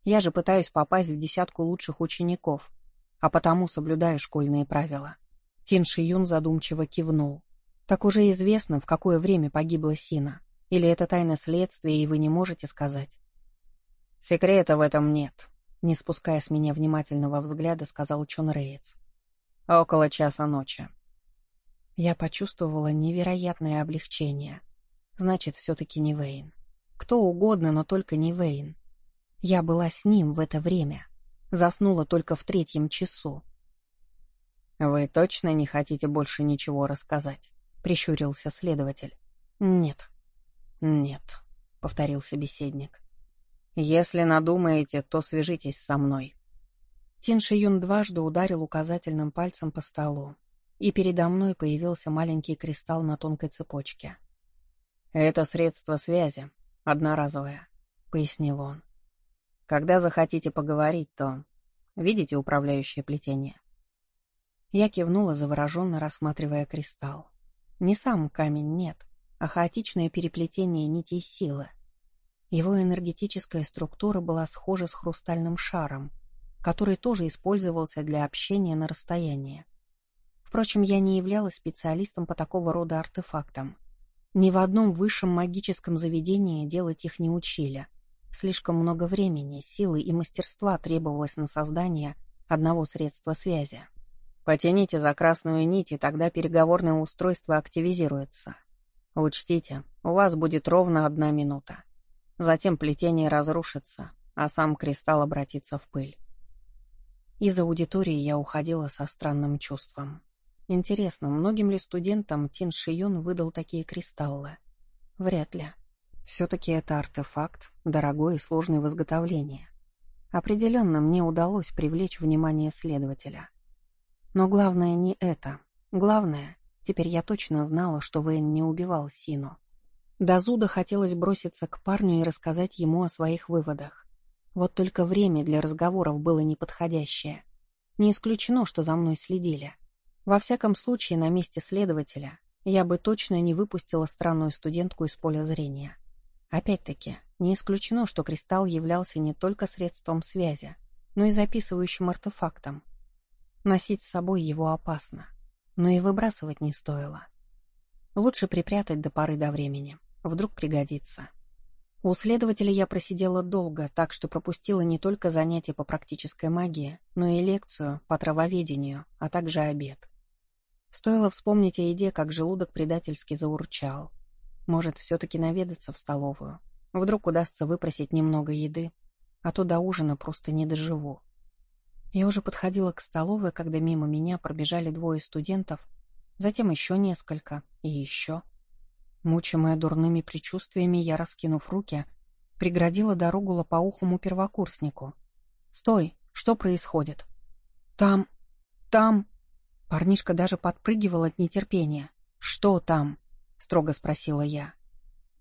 Я же пытаюсь попасть в десятку лучших учеников, а потому соблюдаю школьные правила. Тин Шиюн задумчиво кивнул. Так уже известно, в какое время погибла Сина. Или это тайна следствия, и вы не можете сказать? Секрета в этом нет, не спуская с меня внимательного взгляда, сказал Чон Рейц. Около часа ночи. Я почувствовала невероятное облегчение. Значит, все-таки не Вейн. Кто угодно, но только не Вейн. Я была с ним в это время. Заснула только в третьем часу. «Вы точно не хотите больше ничего рассказать?» — прищурился следователь. «Нет». «Нет», — повторил собеседник. «Если надумаете, то свяжитесь со мной». Тин Шиюн дважды ударил указательным пальцем по столу и передо мной появился маленький кристалл на тонкой цепочке. «Это средство связи, одноразовое», — пояснил он. «Когда захотите поговорить, то... Видите управляющее плетение?» Я кивнула, завороженно рассматривая кристалл. Не сам камень, нет, а хаотичное переплетение нитей силы. Его энергетическая структура была схожа с хрустальным шаром, который тоже использовался для общения на расстоянии. Впрочем, я не являлась специалистом по такого рода артефактам. Ни в одном высшем магическом заведении делать их не учили. Слишком много времени, силы и мастерства требовалось на создание одного средства связи. Потяните за красную нить, и тогда переговорное устройство активизируется. Учтите, у вас будет ровно одна минута. Затем плетение разрушится, а сам кристалл обратится в пыль. Из аудитории я уходила со странным чувством. Интересно, многим ли студентам Тин Шиюн выдал такие кристаллы? Вряд ли. Все-таки это артефакт, дорогой и сложный в изготовлении. Определенно мне удалось привлечь внимание следователя. Но главное не это. Главное, теперь я точно знала, что Вейн не убивал Сину. До зуда хотелось броситься к парню и рассказать ему о своих выводах. Вот только время для разговоров было неподходящее. Не исключено, что за мной следили. Во всяком случае, на месте следователя я бы точно не выпустила странную студентку из поля зрения. Опять-таки, не исключено, что кристалл являлся не только средством связи, но и записывающим артефактом. Носить с собой его опасно, но и выбрасывать не стоило. Лучше припрятать до поры до времени, вдруг пригодится. У следователя я просидела долго, так что пропустила не только занятия по практической магии, но и лекцию по травоведению, а также обед. Стоило вспомнить о еде, как желудок предательски заурчал. Может, все-таки наведаться в столовую. Вдруг удастся выпросить немного еды, а то до ужина просто не доживу. Я уже подходила к столовой, когда мимо меня пробежали двое студентов, затем еще несколько и еще. Мучимая дурными предчувствиями, я, раскинув руки, преградила дорогу лопоухому первокурснику. «Стой! Что происходит?» «Там... там...» Парнишка даже подпрыгивал от нетерпения. «Что там?» — строго спросила я.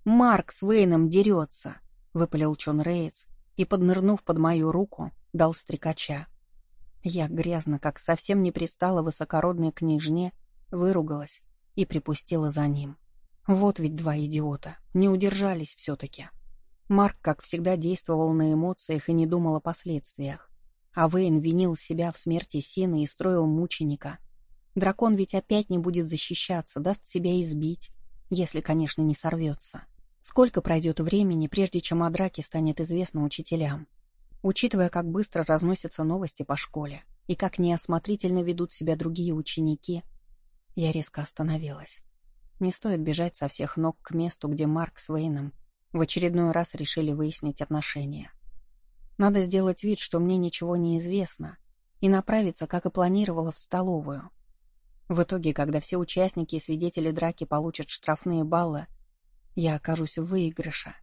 «Марк с Вейном дерется», — выпалил Чон Рейц и, поднырнув под мою руку, дал стрекача. Я грязно, как совсем не пристала высокородной княжне, выругалась и припустила за ним. Вот ведь два идиота, не удержались все-таки. Марк, как всегда, действовал на эмоциях и не думал о последствиях. А Вейн винил себя в смерти Сины и строил мученика — Дракон ведь опять не будет защищаться, даст себя избить, если, конечно, не сорвется. Сколько пройдет времени, прежде чем о драке станет известно учителям? Учитывая, как быстро разносятся новости по школе и как неосмотрительно ведут себя другие ученики, я резко остановилась. Не стоит бежать со всех ног к месту, где Марк с Вейном в очередной раз решили выяснить отношения. Надо сделать вид, что мне ничего не известно, и направиться, как и планировала, в столовую — в итоге, когда все участники и свидетели драки получат штрафные баллы, я окажусь в выигрыше.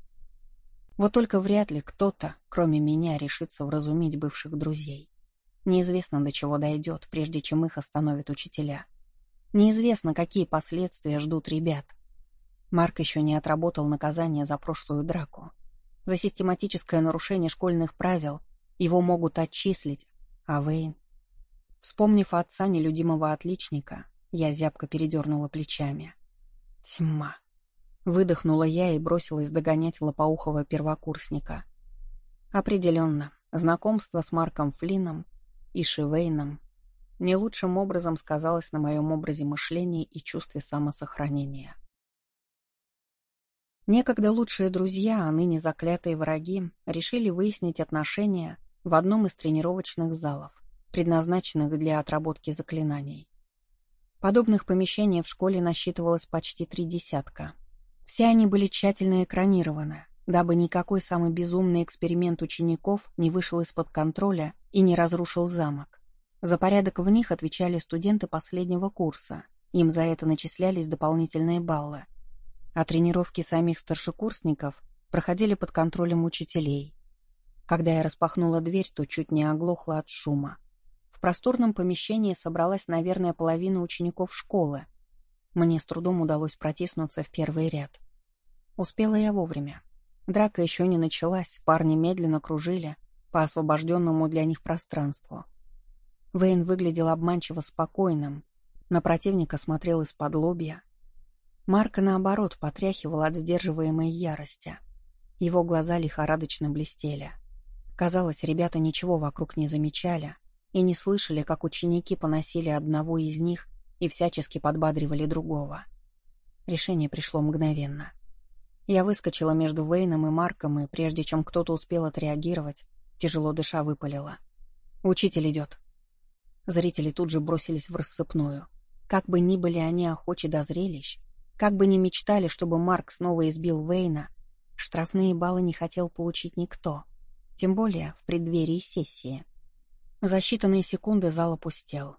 Вот только вряд ли кто-то, кроме меня, решится вразумить бывших друзей. Неизвестно, до чего дойдет, прежде чем их остановят учителя. Неизвестно, какие последствия ждут ребят. Марк еще не отработал наказание за прошлую драку. За систематическое нарушение школьных правил его могут отчислить, а Вейн... Вспомнив отца нелюдимого отличника, я зябко передернула плечами. Тьма. Выдохнула я и бросилась догонять лопоухого первокурсника. Определенно, знакомство с Марком Флином и Шивейном не лучшим образом сказалось на моем образе мышления и чувстве самосохранения. Некогда лучшие друзья, а ныне заклятые враги, решили выяснить отношения в одном из тренировочных залов, предназначенных для отработки заклинаний. Подобных помещений в школе насчитывалось почти три десятка. Все они были тщательно экранированы, дабы никакой самый безумный эксперимент учеников не вышел из-под контроля и не разрушил замок. За порядок в них отвечали студенты последнего курса, им за это начислялись дополнительные баллы. А тренировки самих старшекурсников проходили под контролем учителей. Когда я распахнула дверь, то чуть не оглохла от шума. В просторном помещении собралась, наверное, половина учеников школы. Мне с трудом удалось протиснуться в первый ряд. Успела я вовремя. Драка еще не началась, парни медленно кружили по освобожденному для них пространству. Вейн выглядел обманчиво спокойным, на противника смотрел из-под лобья. Марка, наоборот, потряхивал от сдерживаемой ярости. Его глаза лихорадочно блестели. Казалось, ребята ничего вокруг не замечали, и не слышали, как ученики поносили одного из них и всячески подбадривали другого. Решение пришло мгновенно. Я выскочила между Вейном и Марком, и прежде чем кто-то успел отреагировать, тяжело дыша выпалила. «Учитель идет». Зрители тут же бросились в рассыпную. Как бы ни были они охочи до зрелищ, как бы ни мечтали, чтобы Марк снова избил Вейна, штрафные баллы не хотел получить никто, тем более в преддверии сессии. За считанные секунды зал опустел.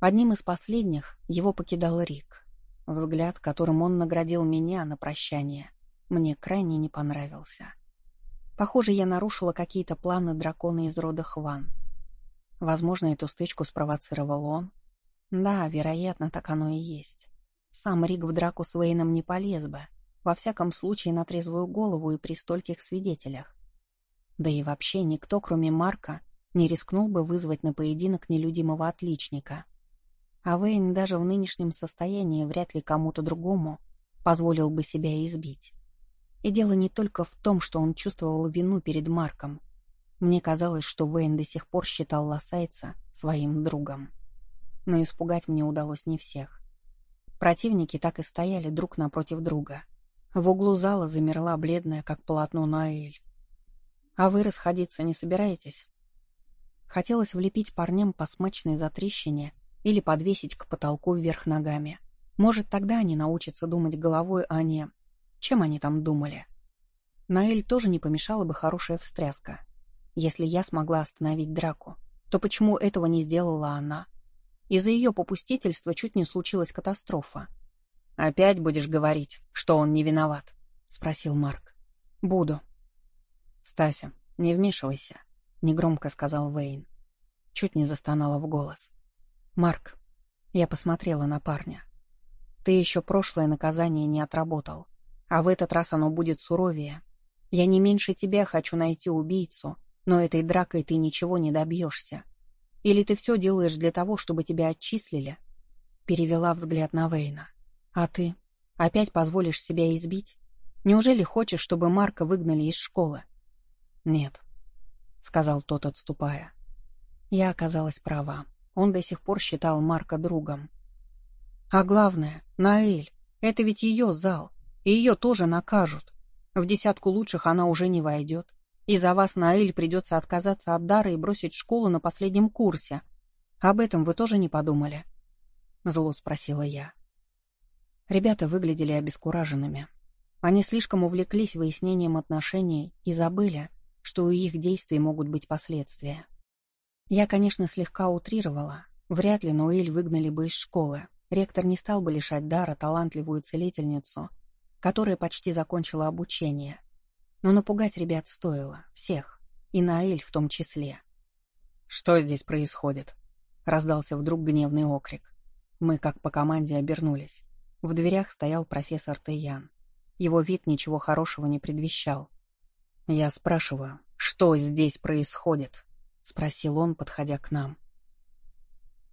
Одним из последних его покидал Рик. Взгляд, которым он наградил меня на прощание, мне крайне не понравился. Похоже, я нарушила какие-то планы дракона из рода Хван. Возможно, эту стычку спровоцировал он. Да, вероятно, так оно и есть. Сам Рик в драку с Вейном не полез бы, во всяком случае на трезвую голову и при стольких свидетелях. Да и вообще никто, кроме Марка, не рискнул бы вызвать на поединок нелюдимого отличника. А Вейн даже в нынешнем состоянии вряд ли кому-то другому позволил бы себя избить. И дело не только в том, что он чувствовал вину перед Марком. Мне казалось, что Вейн до сих пор считал Лосайца своим другом. Но испугать мне удалось не всех. Противники так и стояли друг напротив друга. В углу зала замерла бледная, как полотно Наэль. «А вы расходиться не собираетесь?» Хотелось влепить парням по смачной затрещине или подвесить к потолку вверх ногами. Может, тогда они научатся думать головой, а не... Чем они там думали? Наэль тоже не помешала бы хорошая встряска. Если я смогла остановить драку, то почему этого не сделала она? Из-за ее попустительства чуть не случилась катастрофа. «Опять будешь говорить, что он не виноват?» — спросил Марк. «Буду». «Стася, не вмешивайся», — негромко сказал Вейн. Чуть не застонала в голос. «Марк», — я посмотрела на парня, — «ты еще прошлое наказание не отработал, а в этот раз оно будет суровее. Я не меньше тебя хочу найти убийцу, но этой дракой ты ничего не добьешься. Или ты все делаешь для того, чтобы тебя отчислили?» Перевела взгляд на Вейна. «А ты? Опять позволишь себя избить? Неужели хочешь, чтобы Марка выгнали из школы?» «Нет», — сказал тот, отступая. Я оказалась права. Он до сих пор считал Марка другом. А главное, Наэль, это ведь ее зал, и ее тоже накажут. В десятку лучших она уже не войдет. И за вас, Наэль, придется отказаться от дара и бросить школу на последнем курсе. Об этом вы тоже не подумали? Зло спросила я. Ребята выглядели обескураженными. Они слишком увлеклись выяснением отношений и забыли, что у их действий могут быть последствия. Я, конечно, слегка утрировала. Вряд ли Ноэль выгнали бы из школы. Ректор не стал бы лишать дара талантливую целительницу, которая почти закончила обучение. Но напугать ребят стоило, всех, и Наэль в том числе. «Что здесь происходит?» — раздался вдруг гневный окрик. Мы, как по команде, обернулись. В дверях стоял профессор Тэйян. Его вид ничего хорошего не предвещал. «Я спрашиваю, что здесь происходит?» — спросил он, подходя к нам.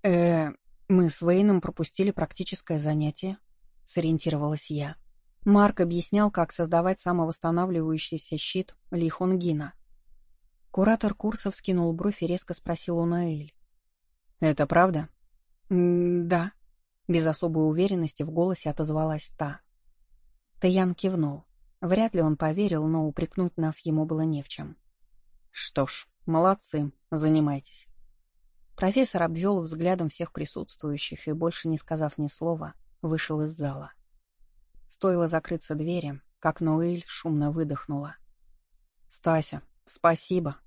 э мы с Вейном пропустили практическое занятие», — сориентировалась я. Марк объяснял, как создавать самовосстанавливающийся щит Ли Хонгина. Куратор курса вскинул бровь и резко спросил у Наэль. «Это правда?» «Да», — без особой уверенности в голосе отозвалась та. Таян кивнул. Вряд ли он поверил, но упрекнуть нас ему было не в чем. «Что ж, молодцы, занимайтесь». Профессор обвел взглядом всех присутствующих и, больше не сказав ни слова, вышел из зала. Стоило закрыться двери, как Ноэль шумно выдохнула. «Стася, спасибо!»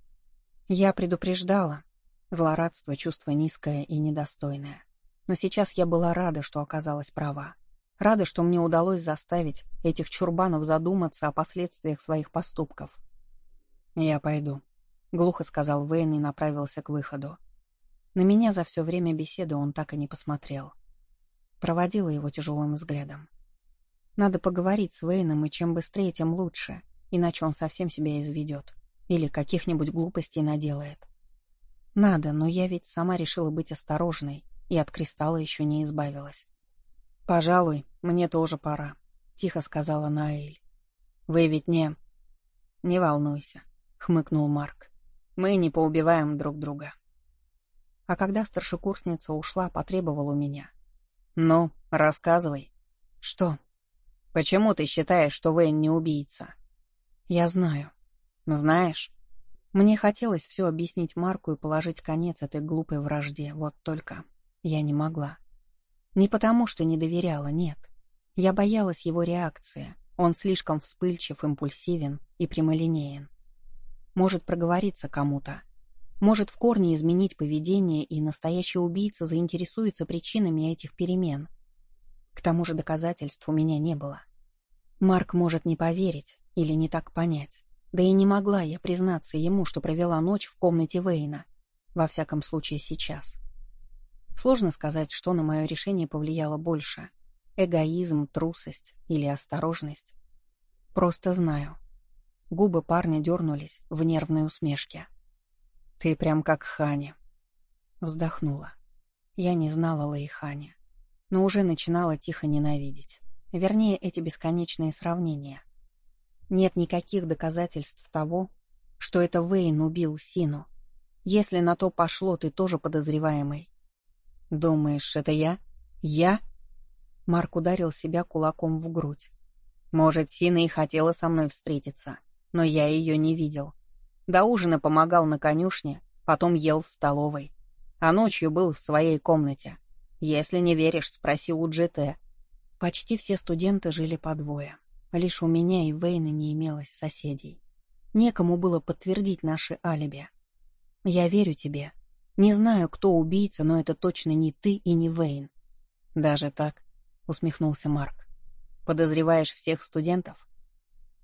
Я предупреждала. Злорадство — чувство низкое и недостойное. Но сейчас я была рада, что оказалась права. Рада, что мне удалось заставить этих чурбанов задуматься о последствиях своих поступков. «Я пойду», — глухо сказал Вейн и направился к выходу. На меня за все время беседы он так и не посмотрел. Проводила его тяжелым взглядом. Надо поговорить с Вейном, и чем быстрее, тем лучше, иначе он совсем себя изведет. Или каких-нибудь глупостей наделает. Надо, но я ведь сама решила быть осторожной, и от кристалла еще не избавилась. «Пожалуй, мне тоже пора», — тихо сказала Наэль. «Вы ведь не...» «Не волнуйся», — хмыкнул Марк. «Мы не поубиваем друг друга» а когда старшекурсница ушла, потребовал у меня. «Ну, рассказывай». «Что?» «Почему ты считаешь, что Вейн не убийца?» «Я знаю». «Знаешь?» Мне хотелось все объяснить Марку и положить конец этой глупой вражде, вот только я не могла. Не потому, что не доверяла, нет. Я боялась его реакции. Он слишком вспыльчив, импульсивен и прямолинеен. Может проговориться кому-то, может в корне изменить поведение, и настоящий убийца заинтересуется причинами этих перемен. К тому же доказательств у меня не было. Марк может не поверить или не так понять. Да и не могла я признаться ему, что провела ночь в комнате Вейна. Во всяком случае, сейчас. Сложно сказать, что на мое решение повлияло больше. Эгоизм, трусость или осторожность. Просто знаю. Губы парня дернулись в нервной усмешке. «Ты прям как Хани». Вздохнула. Я не знала Лейхани, но уже начинала тихо ненавидеть. Вернее, эти бесконечные сравнения. Нет никаких доказательств того, что это Вейн убил Сину. Если на то пошло, ты тоже подозреваемый. Думаешь, это я? Я? Марк ударил себя кулаком в грудь. Может, Сина и хотела со мной встретиться, но я ее не видел. До ужина помогал на конюшне, потом ел в столовой. А ночью был в своей комнате. Если не веришь, спроси у GT. Почти все студенты жили по двое. Лишь у меня и Вейна не имелось соседей. Некому было подтвердить наши алиби. Я верю тебе. Не знаю, кто убийца, но это точно не ты и не Вейн. Даже так, усмехнулся Марк. Подозреваешь всех студентов?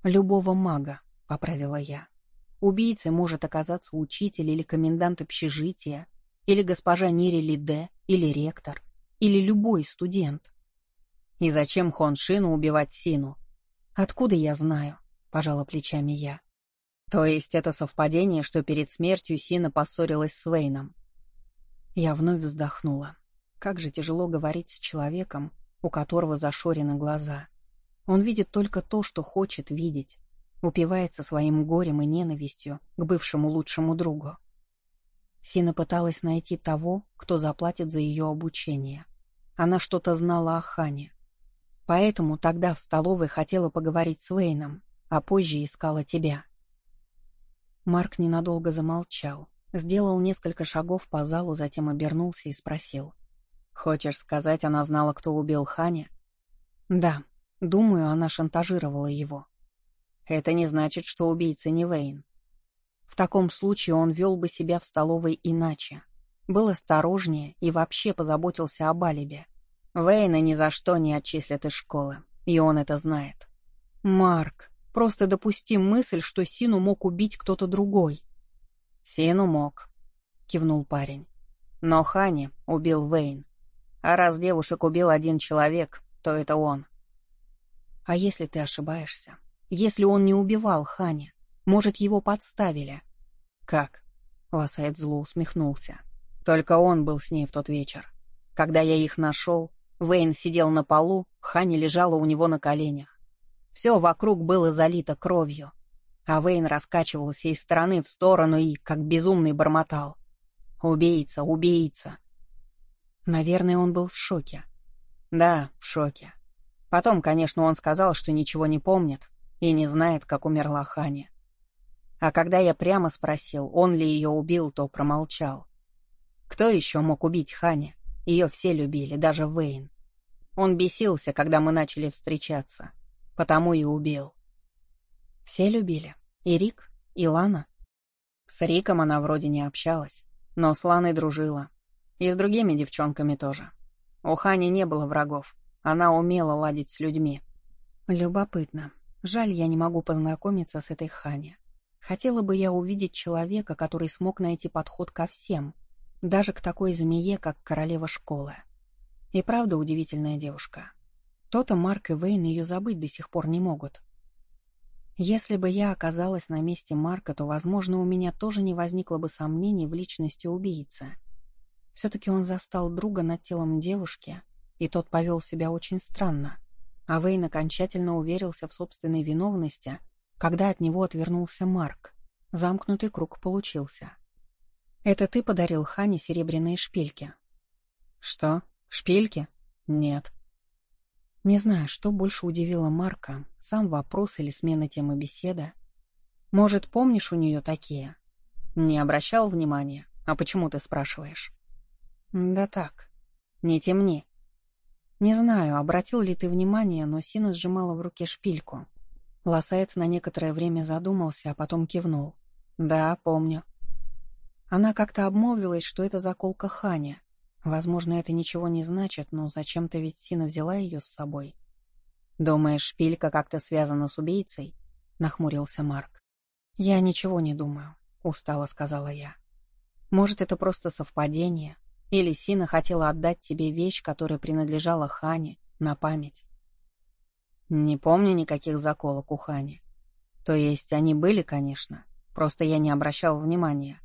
Любого мага, поправила я. Убийцей может оказаться учитель или комендант общежития, или госпожа Нири Лиде, или ректор, или любой студент. И зачем Хон Шину убивать Сину? Откуда я знаю? Пожала плечами я. То есть это совпадение, что перед смертью Сина поссорилась с Вейном? Я вновь вздохнула. Как же тяжело говорить с человеком, у которого зашорены глаза. Он видит только то, что хочет видеть, упивается своим горем и ненавистью к бывшему лучшему другу. Сина пыталась найти того, кто заплатит за ее обучение. Она что-то знала о Хане. Поэтому тогда в столовой хотела поговорить с Вейном, а позже искала тебя. Марк ненадолго замолчал, сделал несколько шагов по залу, затем обернулся и спросил. «Хочешь сказать, она знала, кто убил Ханя?» «Да. Думаю, она шантажировала его. Это не значит, что убийца не Вейн. В таком случае он вел бы себя в столовой иначе. Был осторожнее и вообще позаботился об алибе. Вейна ни за что не отчислят из школы, и он это знает. Марк, просто допусти мысль, что Сину мог убить кто-то другой. Сину мог, кивнул парень. Но Хани убил Вейн. А раз девушек убил один человек, то это он. А если ты ошибаешься? Если он не убивал Хани? Может, его подставили? Как? Лосает зло усмехнулся. Только он был с ней в тот вечер. Когда я их нашел, Вейн сидел на полу, Хани лежала у него на коленях. Все вокруг было залито кровью, а Вейн раскачивался из стороны в сторону и, как безумный, бормотал. «Убийца, убийца!» Наверное, он был в шоке. Да, в шоке. Потом, конечно, он сказал, что ничего не помнит и не знает, как умерла Хани. А когда я прямо спросил, он ли ее убил, то промолчал. Кто еще мог убить Хани? Ее все любили, даже Вейн. Он бесился, когда мы начали встречаться. Потому и убил. Все любили? И Рик? И Лана? С Риком она вроде не общалась, но с Ланой дружила. И с другими девчонками тоже. У Хани не было врагов. Она умела ладить с людьми. Любопытно. Жаль, я не могу познакомиться с этой Хани. Хотела бы я увидеть человека, который смог найти подход ко всем, даже к такой змее, как королева школы. И правда удивительная девушка. То-то Марк и Вейн ее забыть до сих пор не могут. Если бы я оказалась на месте Марка, то, возможно, у меня тоже не возникло бы сомнений в личности убийцы. Все-таки он застал друга над телом девушки, и тот повел себя очень странно. А Вейн окончательно уверился в собственной виновности, когда от него отвернулся Марк. Замкнутый круг получился. «Это ты подарил Хане серебряные шпильки?» «Что? Шпильки? Нет». Не знаю, что больше удивило Марка, сам вопрос или смена темы беседы. Может, помнишь у нее такие? Не обращал внимания. А почему ты спрашиваешь? Да так. Не темни. Не знаю, обратил ли ты внимание, но Сина сжимала в руке шпильку. Лосаец на некоторое время задумался, а потом кивнул. Да, помню. Она как-то обмолвилась, что это заколка Ханя. Возможно, это ничего не значит, но зачем-то ведь Сина взяла ее с собой. «Думаешь, шпилька как-то связана с убийцей?» — нахмурился Марк. «Я ничего не думаю», — устало сказала я. «Может, это просто совпадение, или Сина хотела отдать тебе вещь, которая принадлежала Хане, на память?» «Не помню никаких заколок у Хани. То есть они были, конечно, просто я не обращал внимания.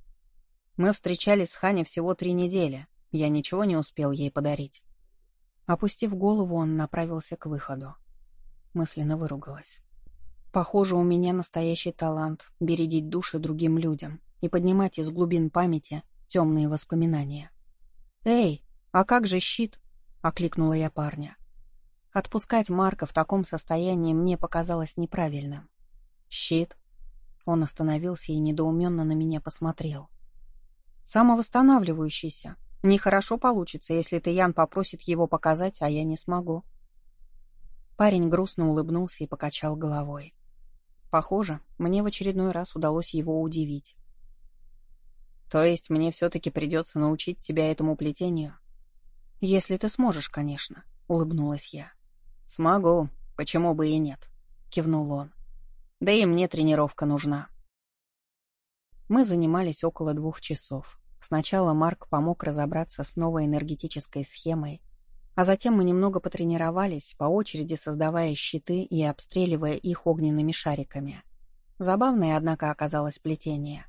Мы встречались с Хани всего три недели, я ничего не успел ей подарить. Опустив голову, он направился к выходу. Мысленно выругалась. Похоже, у меня настоящий талант бередить души другим людям и поднимать из глубин памяти темные воспоминания. «Эй, а как же щит?» — окликнула я парня. Отпускать Марка в таком состоянии мне показалось неправильным. «Щит?» Он остановился и недоуменно на меня посмотрел. «Самовосстанавливающийся. Нехорошо получится, если Таян попросит его показать, а я не смогу». Парень грустно улыбнулся и покачал головой. Похоже, мне в очередной раз удалось его удивить. «То есть мне все-таки придется научить тебя этому плетению?» «Если ты сможешь, конечно», — улыбнулась я. «Смогу. Почему бы и нет?» — кивнул он. «Да и мне тренировка нужна». Мы занимались около двух часов. Сначала Марк помог разобраться с новой энергетической схемой, а затем мы немного потренировались, по очереди создавая щиты и обстреливая их огненными шариками. Забавное, однако, оказалось плетение.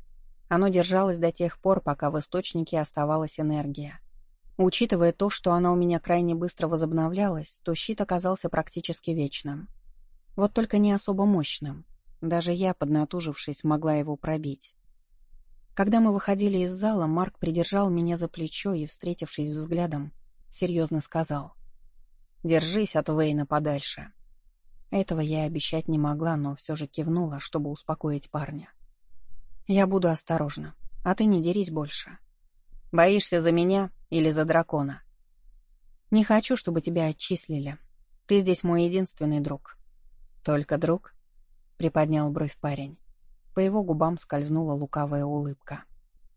Оно держалось до тех пор, пока в источнике оставалась энергия. Учитывая то, что она у меня крайне быстро возобновлялась, то щит оказался практически вечным. Вот только не особо мощным. Даже я, поднатужившись, могла его пробить. Когда мы выходили из зала, Марк придержал меня за плечо и, встретившись взглядом, серьезно сказал. «Держись от Вейна подальше». Этого я обещать не могла, но все же кивнула, чтобы успокоить парня. «Я буду осторожна, а ты не дерись больше». «Боишься за меня или за дракона?» «Не хочу, чтобы тебя отчислили. Ты здесь мой единственный друг». «Только друг?» — приподнял бровь парень. По его губам скользнула лукавая улыбка.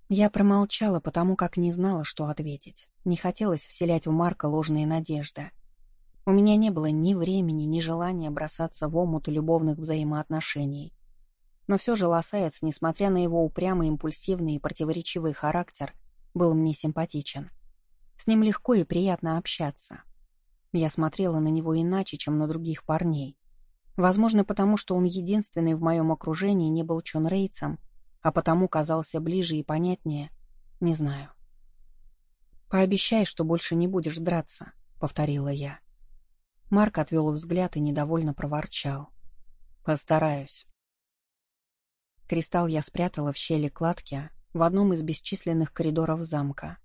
Я промолчала, потому как не знала, что ответить. Не хотелось вселять в Марка ложные надежды. У меня не было ни времени, ни желания бросаться в омут любовных взаимоотношений. Но все же Лосаец, несмотря на его упрямый, импульсивный и противоречивый характер, был мне симпатичен. С ним легко и приятно общаться. Я смотрела на него иначе, чем на других парней. Возможно, потому что он единственный в моем окружении не был Чон Рейцем, а потому казался ближе и понятнее, не знаю. «Пообещай, что больше не будешь драться», — повторила я. Марк отвел взгляд и недовольно проворчал. «Постараюсь». Кристалл я спрятала в щели кладки в одном из бесчисленных коридоров замка.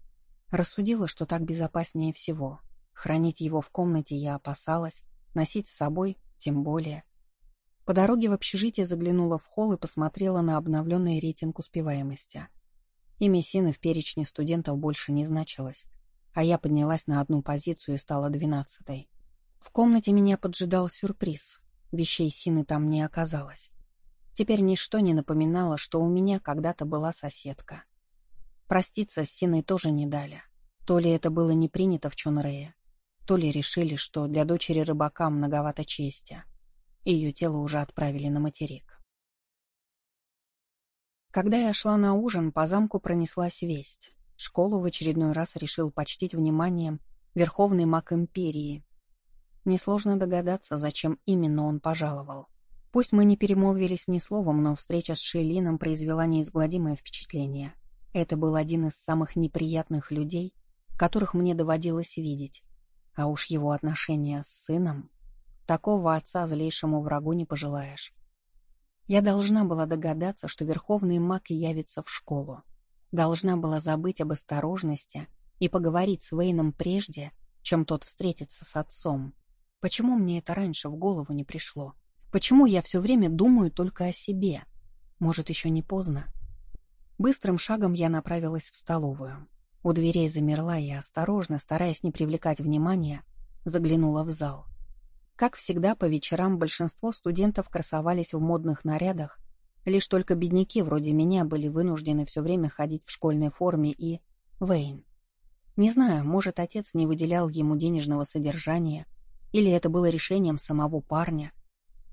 Рассудила, что так безопаснее всего. Хранить его в комнате я опасалась, носить с собой тем более. По дороге в общежитие заглянула в холл и посмотрела на обновленный рейтинг успеваемости. Имя Сины в перечне студентов больше не значилось, а я поднялась на одну позицию и стала двенадцатой. В комнате меня поджидал сюрприз. Вещей Сины там не оказалось. Теперь ничто не напоминало, что у меня когда-то была соседка. Проститься с Синой тоже не дали. То ли это было не принято в Чунрее, то ли решили, что для дочери рыбака многовато чести. Ее тело уже отправили на материк. Когда я шла на ужин, по замку пронеслась весть. Школу в очередной раз решил почтить вниманием Верховный маг Империи. Несложно догадаться, зачем именно он пожаловал. Пусть мы не перемолвились ни словом, но встреча с Шейлином произвела неизгладимое впечатление. Это был один из самых неприятных людей, которых мне доводилось видеть. А уж его отношения с сыном... Такого отца злейшему врагу не пожелаешь. Я должна была догадаться, что верховный маг явится в школу. Должна была забыть об осторожности и поговорить с Вейном прежде, чем тот встретится с отцом. Почему мне это раньше в голову не пришло? Почему я все время думаю только о себе? Может, еще не поздно? Быстрым шагом я направилась в столовую. У дверей замерла и осторожно, стараясь не привлекать внимания, заглянула в зал. Как всегда, по вечерам большинство студентов красовались в модных нарядах, лишь только бедняки вроде меня были вынуждены все время ходить в школьной форме и... Вейн. Не знаю, может, отец не выделял ему денежного содержания, или это было решением самого парня,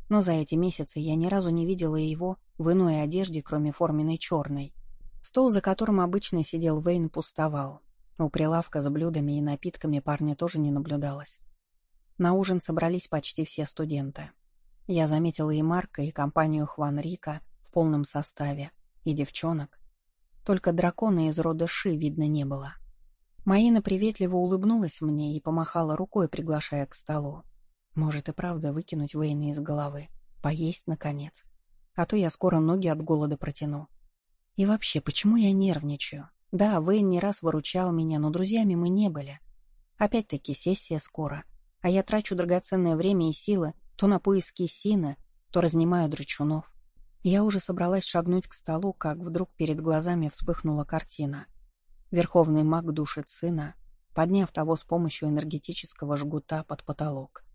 но за эти месяцы я ни разу не видела его в иной одежде, кроме форменной черной. Стол, за которым обычно сидел Вейн, пустовал. У прилавка с блюдами и напитками парня тоже не наблюдалось. На ужин собрались почти все студенты. Я заметила и Марка, и компанию Хван Рика в полном составе, и девчонок. Только дракона из рода Ши видно не было. Маина приветливо улыбнулась мне и помахала рукой, приглашая к столу. Может и правда выкинуть Вейна из головы, поесть, наконец. А то я скоро ноги от голода протяну. И вообще, почему я нервничаю? Да, Вейн не раз выручал меня, но друзьями мы не были. Опять-таки, сессия скоро. А я трачу драгоценное время и силы то на поиски Сина, то разнимаю драчунов. Я уже собралась шагнуть к столу, как вдруг перед глазами вспыхнула картина. Верховный маг душит сына, подняв того с помощью энергетического жгута под потолок.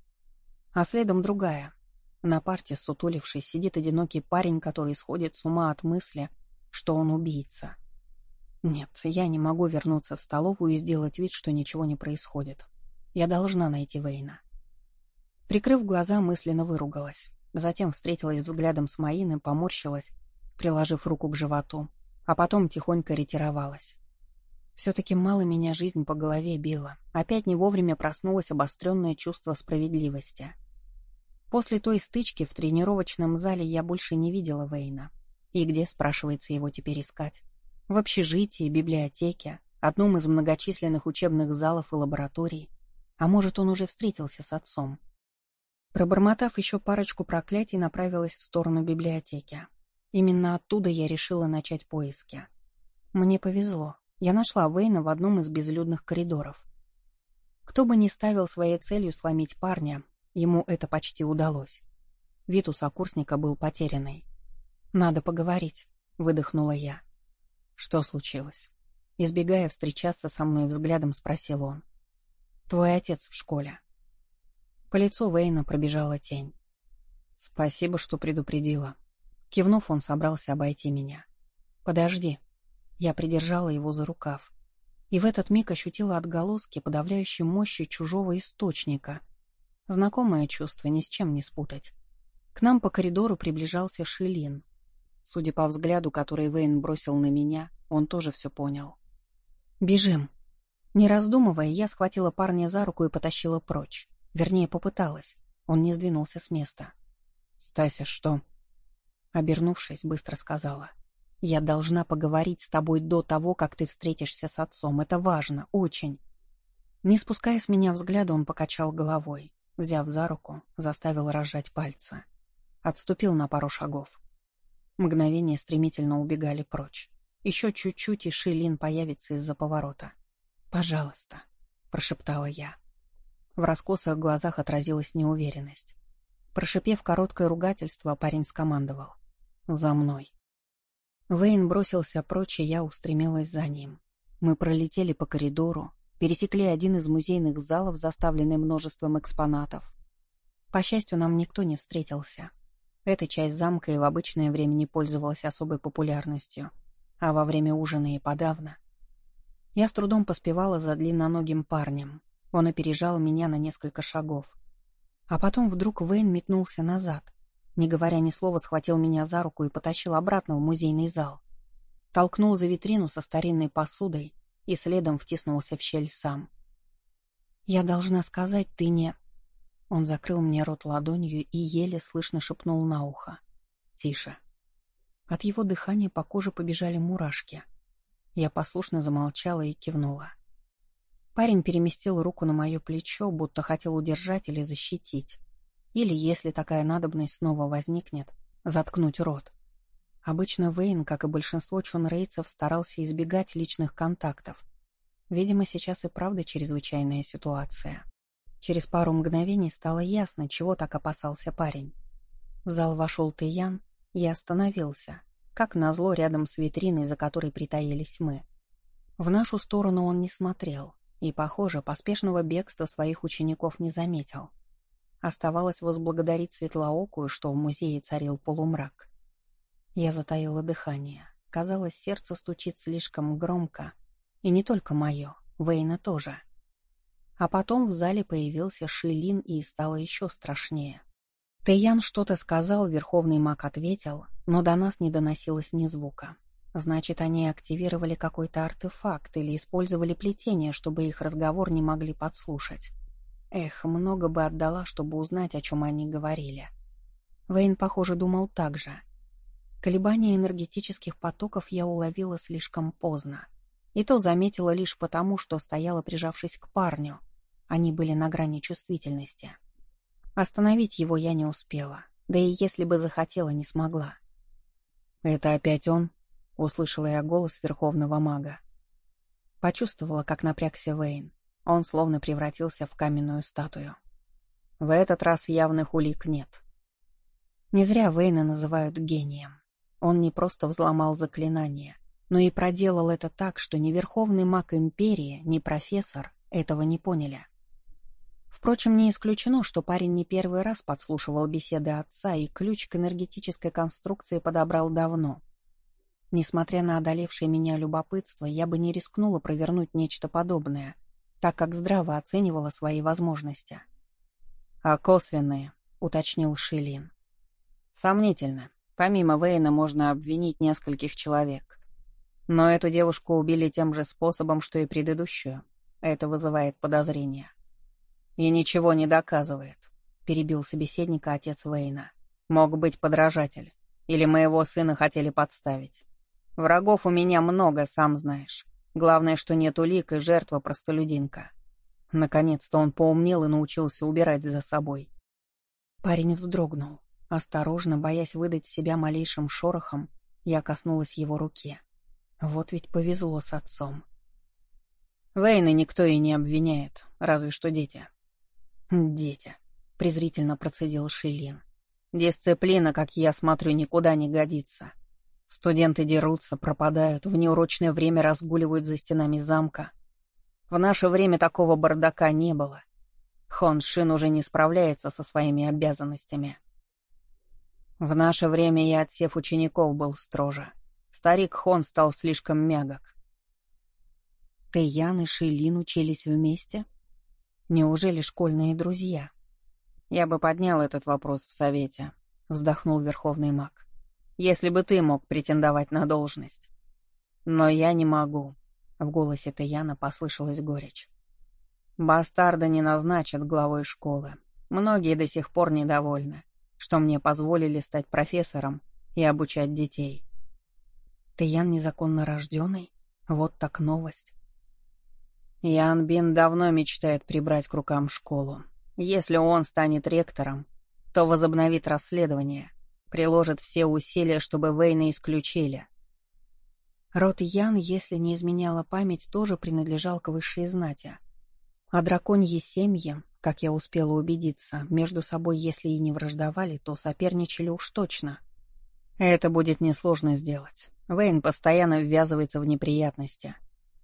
А следом другая. На парте, сутулившись, сидит одинокий парень, который сходит с ума от мысли, что он убийца. Нет, я не могу вернуться в столовую и сделать вид, что ничего не происходит. Я должна найти Вейна. Прикрыв глаза, мысленно выругалась. Затем встретилась взглядом с Маиной, поморщилась, приложив руку к животу, а потом тихонько ретировалась. Все-таки мало меня жизнь по голове била. Опять не вовремя проснулось обостренное чувство справедливости. После той стычки в тренировочном зале я больше не видела Вейна. И где, спрашивается, его теперь искать? В общежитии, библиотеке, одном из многочисленных учебных залов и лабораторий. А может, он уже встретился с отцом? Пробормотав еще парочку проклятий, направилась в сторону библиотеки. Именно оттуда я решила начать поиски. Мне повезло. Я нашла Вейна в одном из безлюдных коридоров. Кто бы ни ставил своей целью сломить парня, ему это почти удалось. Вид у сокурсника был потерянный. «Надо поговорить», — выдохнула я. «Что случилось?» Избегая встречаться со мной взглядом, спросил он. «Твой отец в школе». По лицу Вейна пробежала тень. «Спасибо, что предупредила». Кивнув, он собрался обойти меня. «Подожди». Я придержала его за рукав. И в этот миг ощутила отголоски, подавляющей мощи чужого источника. Знакомое чувство, ни с чем не спутать. К нам по коридору приближался Шилин. Судя по взгляду, который Вейн бросил на меня, он тоже все понял. «Бежим!» Не раздумывая, я схватила парня за руку и потащила прочь. Вернее, попыталась. Он не сдвинулся с места. «Стася, что?» Обернувшись, быстро сказала. «Я должна поговорить с тобой до того, как ты встретишься с отцом. Это важно, очень». Не спуская с меня взгляда, он покачал головой. Взяв за руку, заставил разжать пальцы. Отступил на пару шагов. Мгновения стремительно убегали прочь. Еще чуть-чуть, и Шилин появится из-за поворота. «Пожалуйста», — прошептала я. В раскосых глазах отразилась неуверенность. Прошипев короткое ругательство, парень скомандовал. «За мной». Вейн бросился прочь, и я устремилась за ним. Мы пролетели по коридору, пересекли один из музейных залов, заставленный множеством экспонатов. По счастью, нам никто не встретился. Эта часть замка и в обычное время не пользовалась особой популярностью, а во время ужина и подавно. Я с трудом поспевала за длинноногим парнем, он опережал меня на несколько шагов. А потом вдруг Вейн метнулся назад. Не говоря ни слова, схватил меня за руку и потащил обратно в музейный зал. Толкнул за витрину со старинной посудой и следом втиснулся в щель сам. «Я должна сказать, ты не...» Он закрыл мне рот ладонью и еле слышно шепнул на ухо. «Тише». От его дыхания по коже побежали мурашки. Я послушно замолчала и кивнула. Парень переместил руку на мое плечо, будто хотел удержать или защитить. Или, если такая надобность снова возникнет, заткнуть рот. Обычно Вейн, как и большинство чунрейцев, старался избегать личных контактов. Видимо, сейчас и правда чрезвычайная ситуация. Через пару мгновений стало ясно, чего так опасался парень. В зал вошел Тыян и остановился, как назло рядом с витриной, за которой притаились мы. В нашу сторону он не смотрел, и, похоже, поспешного бегства своих учеников не заметил. Оставалось возблагодарить Светлоокую, что в музее царил полумрак. Я затаила дыхание. Казалось, сердце стучит слишком громко. И не только мое, Вейна тоже. А потом в зале появился Шилин и стало еще страшнее. Тэян что-то сказал, верховный маг ответил, но до нас не доносилось ни звука. Значит, они активировали какой-то артефакт или использовали плетение, чтобы их разговор не могли подслушать. Эх, много бы отдала, чтобы узнать, о чем они говорили. Вейн, похоже, думал так же. Колебания энергетических потоков я уловила слишком поздно. И то заметила лишь потому, что стояла, прижавшись к парню. Они были на грани чувствительности. Остановить его я не успела, да и если бы захотела, не смогла. «Это опять он?» — услышала я голос верховного мага. Почувствовала, как напрягся Вейн. Он словно превратился в каменную статую. В этот раз явных улик нет. Не зря Вейна называют гением. Он не просто взломал заклинание, но и проделал это так, что ни верховный маг Империи, ни профессор этого не поняли. Впрочем, не исключено, что парень не первый раз подслушивал беседы отца и ключ к энергетической конструкции подобрал давно — Несмотря на одолевшее меня любопытство, я бы не рискнула провернуть нечто подобное, так как здраво оценивала свои возможности. «А косвенные», — уточнил Шилин. «Сомнительно. Помимо Вейна можно обвинить нескольких человек. Но эту девушку убили тем же способом, что и предыдущую. Это вызывает подозрения». «И ничего не доказывает», — перебил собеседника отец Вейна. «Мог быть подражатель. Или моего сына хотели подставить. Врагов у меня много, сам знаешь. Главное, что нет улик и жертва простолюдинка. Наконец-то он поумнел и научился убирать за собой. Парень вздрогнул. Осторожно, боясь выдать себя малейшим шорохом, я коснулась его руки. Вот ведь повезло с отцом. Вейна никто и не обвиняет, разве что дети. «Дети», — презрительно процедил Шилин. «Дисциплина, как я смотрю, никуда не годится. Студенты дерутся, пропадают, в неурочное время разгуливают за стенами замка. В наше время такого бардака не было. Хон Шин уже не справляется со своими обязанностями. В наше время и отсев учеников был строже. Старик Хон стал слишком мягок. Тэйян и Шилин учились вместе? Неужели школьные друзья? Я бы поднял этот вопрос в Совете, вздохнул Верховный маг. Если бы ты мог претендовать на должность. Но я не могу. В голосе Таяна послышалась горечь. Бастарда не назначат главой школы. Многие до сих пор недовольны, что мне позволили стать профессором и обучать детей. Таян незаконно рожденный? Вот так новость. Ян Бин давно мечтает прибрать к рукам школу. Если он станет ректором, то возобновит расследование, приложит все усилия, чтобы Вейна исключили. Род Ян, если не изменяла память, тоже принадлежал к высшей знати. А драконьи семьи, как я успела убедиться, между собой, если и не враждовали, то соперничали уж точно. Это будет несложно сделать. Вейн постоянно ввязывается в неприятности.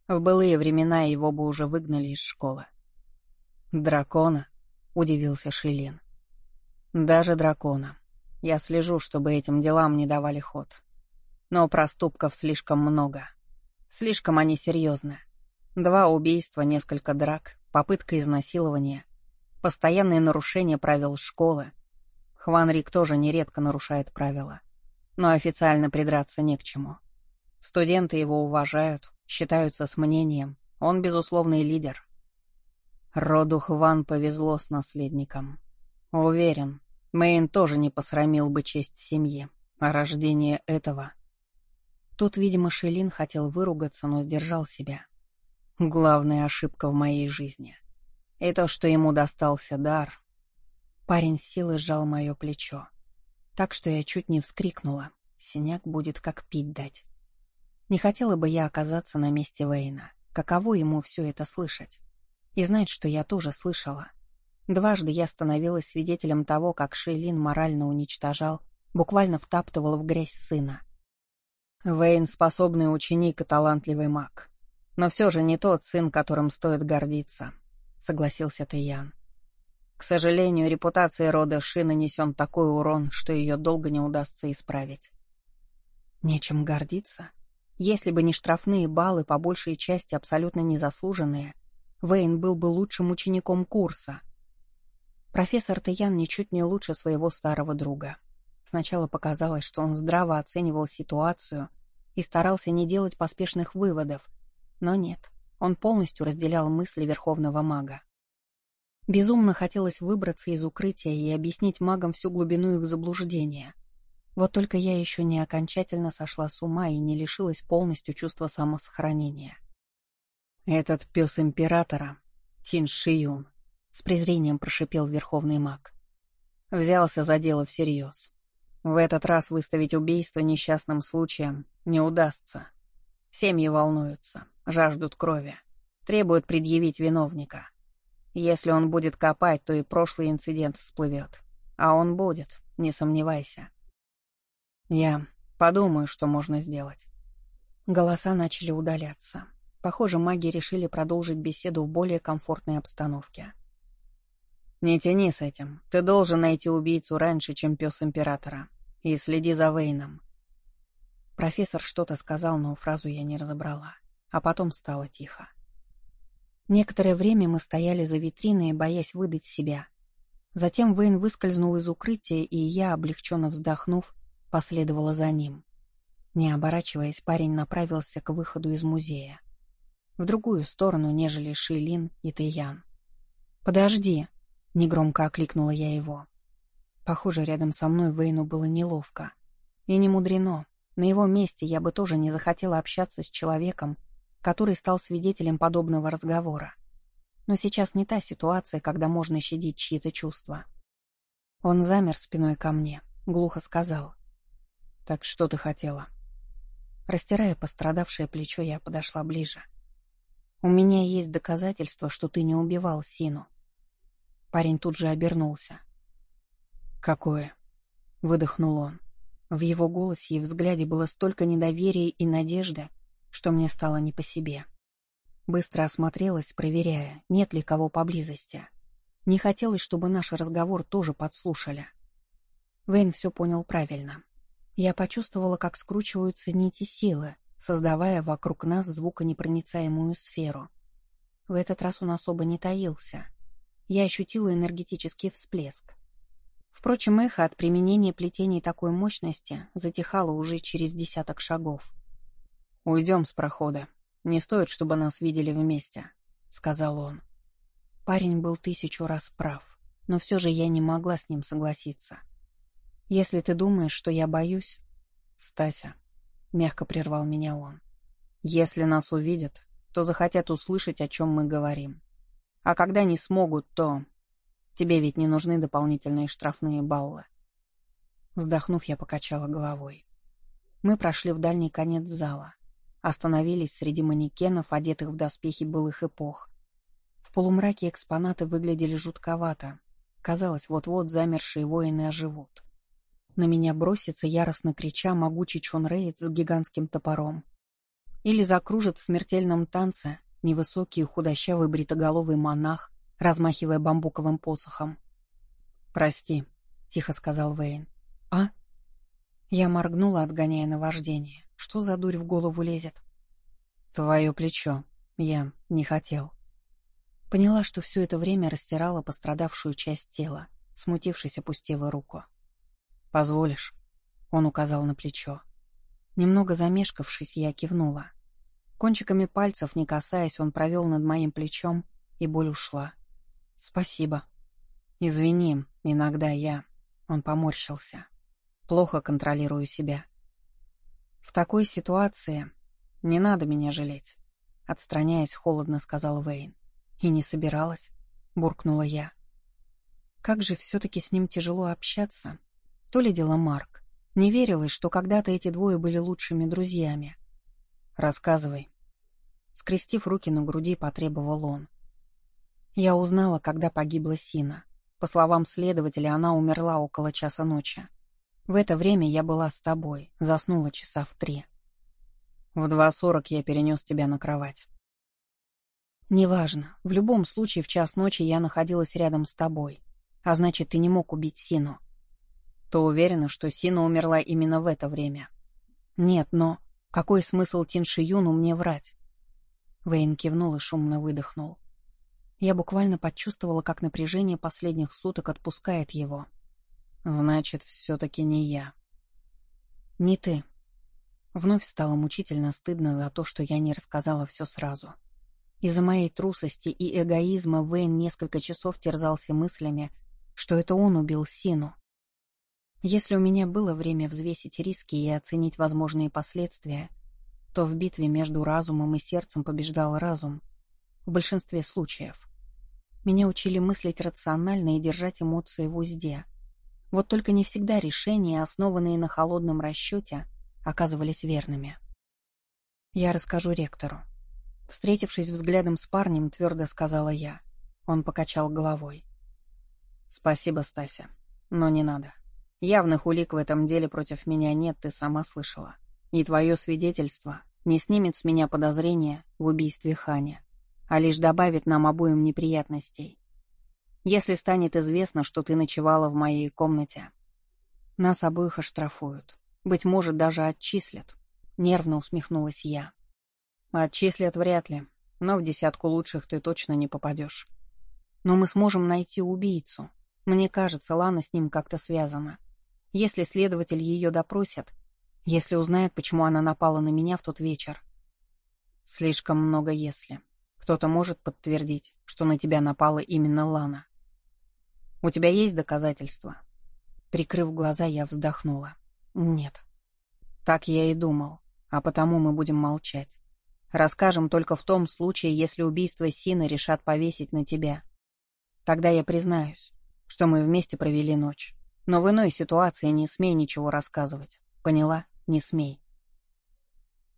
В былые времена его бы уже выгнали из школы. «Дракона?» — удивился Шилин. «Даже дракона. Я слежу, чтобы этим делам не давали ход. Но проступков слишком много. Слишком они серьезны. Два убийства, несколько драк, попытка изнасилования, постоянные нарушения правил школы. Хван Рик тоже нередко нарушает правила. Но официально придраться не к чему. Студенты его уважают, считаются с мнением. Он безусловный лидер. Роду Хван повезло с наследником. Уверен, Мэйн тоже не посрамил бы честь семьи, а рождение этого... Тут, видимо, Шелин хотел выругаться, но сдержал себя. Главная ошибка в моей жизни. И то, что ему достался дар. Парень с силой сжал мое плечо. Так что я чуть не вскрикнула. Синяк будет как пить дать. Не хотела бы я оказаться на месте Вейна. Каково ему все это слышать? И знать, что я тоже слышала. Дважды я становилась свидетелем того, как Шейлин морально уничтожал, буквально втаптывал в грязь сына. Вейн — способный ученик и талантливый маг. Но все же не тот сын, которым стоит гордиться, — согласился Таян. К сожалению, репутации рода Ши нанесен такой урон, что ее долго не удастся исправить. Нечем гордиться. Если бы не штрафные баллы, по большей части абсолютно незаслуженные, Вейн был бы лучшим учеником курса. Профессор Таян ничуть не лучше своего старого друга. Сначала показалось, что он здраво оценивал ситуацию и старался не делать поспешных выводов, но нет, он полностью разделял мысли Верховного Мага. Безумно хотелось выбраться из укрытия и объяснить магам всю глубину их заблуждения. Вот только я еще не окончательно сошла с ума и не лишилась полностью чувства самосохранения. «Этот пес императора, Тин Шиюн», — с презрением прошипел Верховный Маг. Взялся за дело всерьез. В этот раз выставить убийство несчастным случаем не удастся. Семьи волнуются, жаждут крови, требуют предъявить виновника. Если он будет копать, то и прошлый инцидент всплывет. А он будет, не сомневайся. Я подумаю, что можно сделать. Голоса начали удаляться. Похоже, маги решили продолжить беседу в более комфортной обстановке. «Не тяни с этим. Ты должен найти убийцу раньше, чем пес Императора. И следи за Вейном». Профессор что-то сказал, но фразу я не разобрала. А потом стало тихо. Некоторое время мы стояли за витриной, боясь выдать себя. Затем Вейн выскользнул из укрытия, и я, облегченно вздохнув, последовала за ним. Не оборачиваясь, парень направился к выходу из музея. В другую сторону, нежели Шилин и Тэйян. «Подожди!» — негромко окликнула я его. Похоже, рядом со мной Вейну было неловко. И не мудрено. На его месте я бы тоже не захотела общаться с человеком, который стал свидетелем подобного разговора. Но сейчас не та ситуация, когда можно щадить чьи-то чувства. Он замер спиной ко мне, глухо сказал. «Так что ты хотела?» Растирая пострадавшее плечо, я подошла ближе. «У меня есть доказательства, что ты не убивал Сину. Парень тут же обернулся. «Какое?» — выдохнул он. В его голосе и взгляде было столько недоверия и надежды, что мне стало не по себе. Быстро осмотрелась, проверяя, нет ли кого поблизости. Не хотелось, чтобы наш разговор тоже подслушали. Вейн все понял правильно. Я почувствовала, как скручиваются нити силы, создавая вокруг нас звуконепроницаемую сферу. В этот раз он особо не таился — я ощутила энергетический всплеск, Впрочем, эхо от применения плетений такой мощности затихало уже через десяток шагов. «Уйдем с прохода. Не стоит, чтобы нас видели вместе», — сказал он. Парень был тысячу раз прав, но все же я не могла с ним согласиться. «Если ты думаешь, что я боюсь...» «Стася», — мягко прервал меня он, — «если нас увидят, то захотят услышать, о чем мы говорим. А когда не смогут, то... Тебе ведь не нужны дополнительные штрафные баллы». Вздохнув, я покачала головой. Мы прошли в дальний конец зала. Остановились среди манекенов, одетых в доспехи былых эпох. В полумраке экспонаты выглядели жутковато. Казалось, вот-вот замершие воины оживут. На меня бросится, яростно крича, могучий Чон с гигантским топором. Или закружит в смертельном танце невысокий худощавый бритоголовый монах, размахивая бамбуковым посохом. «Прости», — тихо сказал Вейн. «А?» Я моргнула, отгоняя наваждение. Что за дурь в голову лезет? «Твое плечо. Я не хотел». Поняла, что все это время растирала пострадавшую часть тела. Смутившись, опустила руку. «Позволишь?» — он указал на плечо. Немного замешкавшись, я кивнула. Кончиками пальцев, не касаясь, он провел над моим плечом, и боль ушла. «Спасибо». «Извини, иногда я...» Он поморщился. «Плохо контролирую себя». «В такой ситуации не надо меня жалеть», — отстраняясь, холодно сказал Вейн. «И не собиралась», — буркнула я. Как же все-таки с ним тяжело общаться. То ли дело Марк. Не верилось, что когда-то эти двое были лучшими друзьями. «Рассказывай». Скрестив руки на груди, потребовал он. Я узнала, когда погибла Сина. По словам следователя, она умерла около часа ночи. В это время я была с тобой, заснула часа в три. В два сорок я перенес тебя на кровать. Неважно. В любом случае, в час ночи я находилась рядом с тобой. А значит, ты не мог убить Сину. Ты уверена, что Сина умерла именно в это время? Нет, но... Какой смысл Тинши Юну мне врать? Вейн кивнул и шумно выдохнул. Я буквально почувствовала, как напряжение последних суток отпускает его. Значит, все-таки не я. Не ты. Вновь стало мучительно стыдно за то, что я не рассказала все сразу. Из-за моей трусости и эгоизма Вейн несколько часов терзался мыслями, что это он убил Сину. Если у меня было время взвесить риски и оценить возможные последствия, то в битве между разумом и сердцем побеждал разум. В большинстве случаев. Меня учили мыслить рационально и держать эмоции в узде. Вот только не всегда решения, основанные на холодном расчете, оказывались верными. Я расскажу ректору. Встретившись взглядом с парнем, твердо сказала я. Он покачал головой. «Спасибо, Стася, но не надо. Явных улик в этом деле против меня нет, ты сама слышала. И твое свидетельство не снимет с меня подозрения в убийстве Хани, а лишь добавит нам обоим неприятностей. Если станет известно, что ты ночевала в моей комнате, нас обоих оштрафуют. Быть может, даже отчислят. Нервно усмехнулась я. Отчислят вряд ли, но в десятку лучших ты точно не попадешь. Но мы сможем найти убийцу. Мне кажется, Лана с ним как-то связана. Если следователь ее допросит, если узнает, почему она напала на меня в тот вечер. Слишком много «если». Кто-то может подтвердить, что на тебя напала именно Лана. У тебя есть доказательства? Прикрыв глаза, я вздохнула. Нет. Так я и думал, а потому мы будем молчать. Расскажем только в том случае, если убийство Сины решат повесить на тебя. Тогда я признаюсь, что мы вместе провели ночь. Но в иной ситуации не смей ничего рассказывать. Поняла? Не смей.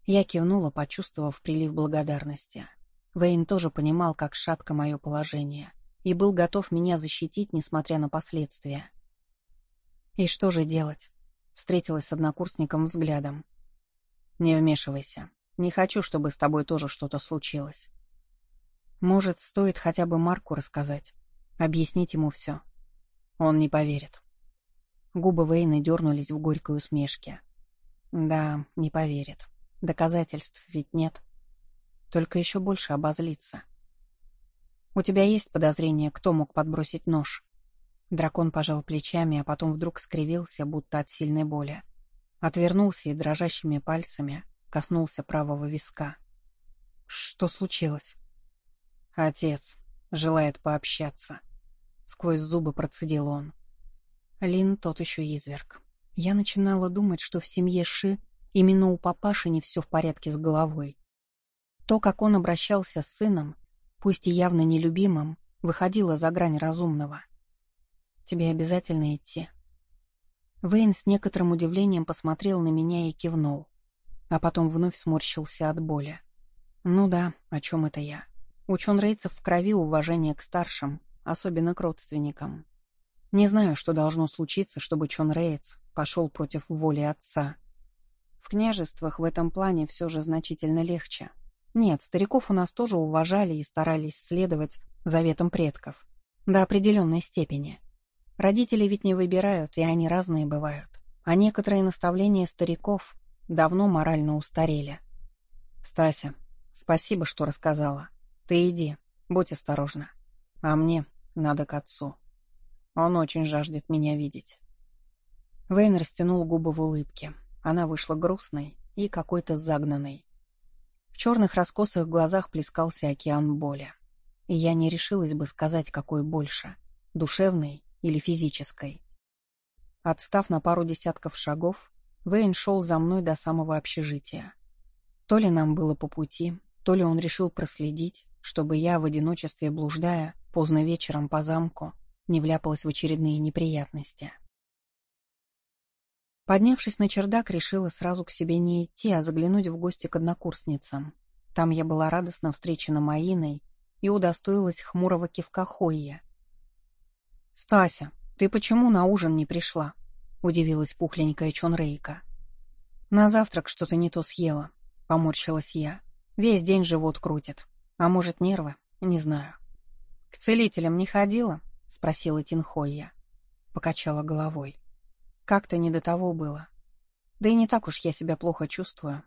Я кивнула, почувствовав прилив благодарности. Вейн тоже понимал, как шатко мое положение, и был готов меня защитить, несмотря на последствия. «И что же делать?» — встретилась с однокурсником взглядом. «Не вмешивайся. Не хочу, чтобы с тобой тоже что-то случилось. Может, стоит хотя бы Марку рассказать, объяснить ему все. Он не поверит. Губы Вейна дернулись в горькой усмешке. Да, не поверит. Доказательств ведь нет. Только еще больше обозлится. У тебя есть подозрение, кто мог подбросить нож? Дракон пожал плечами, а потом вдруг скривился, будто от сильной боли. Отвернулся и дрожащими пальцами коснулся правого виска. Что случилось? Отец желает пообщаться. Сквозь зубы процедил он. Лин тот еще изверг. Я начинала думать, что в семье Ши именно у папаши не все в порядке с головой. То, как он обращался с сыном, пусть и явно нелюбимым, выходило за грань разумного. Тебе обязательно идти. Вейн с некоторым удивлением посмотрел на меня и кивнул, а потом вновь сморщился от боли. Ну да, о чем это я? У чонрейцев в крови уважение к старшим, особенно к родственникам. Не знаю, что должно случиться, чтобы Чон Рейц пошел против воли отца. В княжествах в этом плане все же значительно легче. Нет, стариков у нас тоже уважали и старались следовать заветам предков. До определенной степени. Родители ведь не выбирают, и они разные бывают. А некоторые наставления стариков давно морально устарели. «Стася, спасибо, что рассказала. Ты иди, будь осторожна. А мне надо к отцу. Он очень жаждет меня видеть». Вейн растянул губы в улыбке. Она вышла грустной и какой-то загнанной. В черных раскосых глазах плескался океан боли. И я не решилась бы сказать, какой больше — душевный или физической. Отстав на пару десятков шагов, Вейн шел за мной до самого общежития. То ли нам было по пути, то ли он решил проследить, чтобы я, в одиночестве блуждая, поздно вечером по замку, не вляпалась в очередные неприятности. Поднявшись на чердак, решила сразу к себе не идти, а заглянуть в гости к однокурсницам. Там я была радостно встречена Маиной и удостоилась хмурого кивка Хойя, «Стася, ты почему на ужин не пришла?» — удивилась пухленькая Чонрейка. «На завтрак что-то не то съела», — поморщилась я. «Весь день живот крутит. А может, нервы? Не знаю». «К целителям не ходила?» — спросила Тинхойя. Покачала головой. «Как-то не до того было. Да и не так уж я себя плохо чувствую».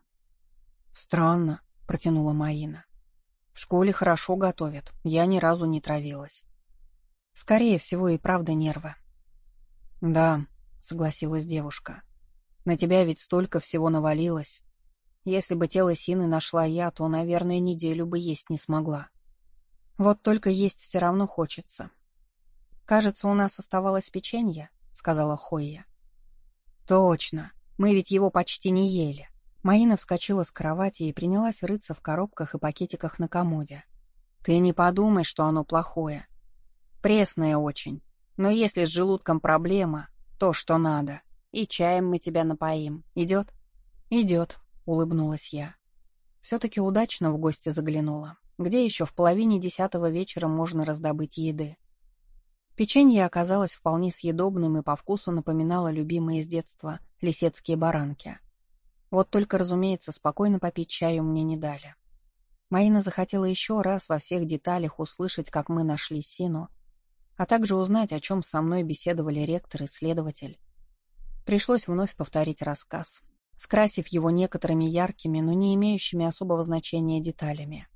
«Странно», — протянула Маина. «В школе хорошо готовят. Я ни разу не травилась. Скорее всего, и правда нервы. «Да», — согласилась девушка. «На тебя ведь столько всего навалилось. Если бы тело Сины нашла я, то, наверное, неделю бы есть не смогла. Вот только есть все равно хочется. Кажется, у нас оставалось печенье», — сказала Хойя. «Точно. Мы ведь его почти не ели». Маина вскочила с кровати и принялась рыться в коробках и пакетиках на комоде. «Ты не подумай, что оно плохое. Пресная очень. Но если с желудком проблема, то что надо. И чаем мы тебя напоим. Идет? Идет, улыбнулась я. Все-таки удачно в гости заглянула. Где еще в половине десятого вечера можно раздобыть еды? Печенье оказалось вполне съедобным и по вкусу напоминало любимые с детства лисецкие баранки. Вот только, разумеется, спокойно попить чаю мне не дали. Маина захотела еще раз во всех деталях услышать, как мы нашли Сину, а также узнать, о чем со мной беседовали ректор и следователь. Пришлось вновь повторить рассказ, скрасив его некоторыми яркими, но не имеющими особого значения деталями.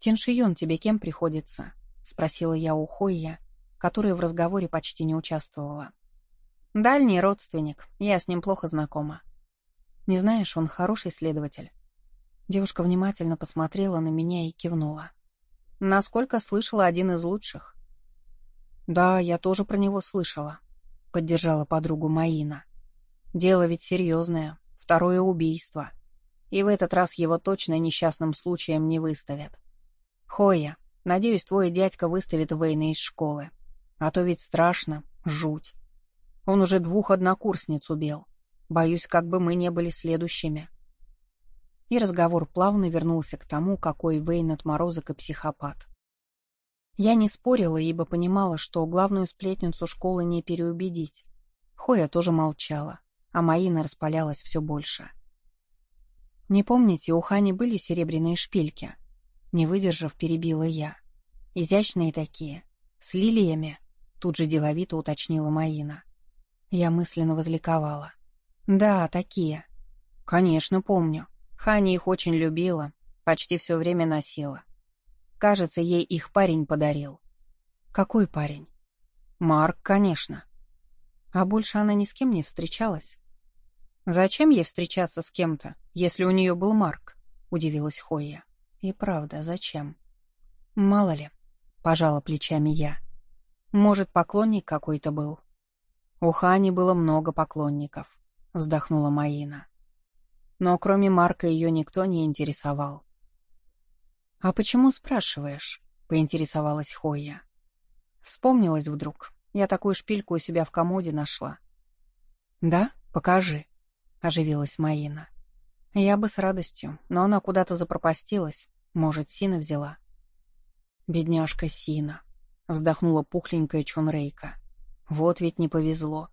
«Тиншиюн тебе кем приходится?» — спросила я у Хойя, которая в разговоре почти не участвовала. «Дальний родственник, я с ним плохо знакома». «Не знаешь, он хороший следователь». Девушка внимательно посмотрела на меня и кивнула. «Насколько слышала, один из лучших. «Да, я тоже про него слышала», — поддержала подругу Маина. «Дело ведь серьезное, второе убийство. И в этот раз его точно несчастным случаем не выставят. Хоя, надеюсь, твой дядька выставит Вейна из школы. А то ведь страшно, жуть. Он уже двух однокурсниц убил. Боюсь, как бы мы не были следующими». И разговор плавно вернулся к тому, какой Вейн отморозок и психопат. Я не спорила, ибо понимала, что главную сплетницу школы не переубедить. Хоя тоже молчала, а Маина распалялась все больше. «Не помните, у Хани были серебряные шпильки?» Не выдержав, перебила я. «Изящные такие, с лилиями», тут же деловито уточнила Маина. Я мысленно возликовала. «Да, такие». «Конечно, помню. Ханя их очень любила, почти все время носила. Кажется, ей их парень подарил. Какой парень? Марк, конечно. А больше она ни с кем не встречалась. Зачем ей встречаться с кем-то, если у нее был Марк? Удивилась Хойя. И правда, зачем? Мало ли, пожала плечами я. Может, поклонник какой-то был. У Хани было много поклонников, вздохнула Маина. Но кроме Марка ее никто не интересовал. «А почему спрашиваешь?» — поинтересовалась Хойя. Вспомнилась вдруг. Я такую шпильку у себя в комоде нашла. «Да? Покажи», — оживилась Маина. Я бы с радостью, но она куда-то запропастилась. Может, Сина взяла. «Бедняжка Сина», — вздохнула пухленькая Чунрейка. «Вот ведь не повезло.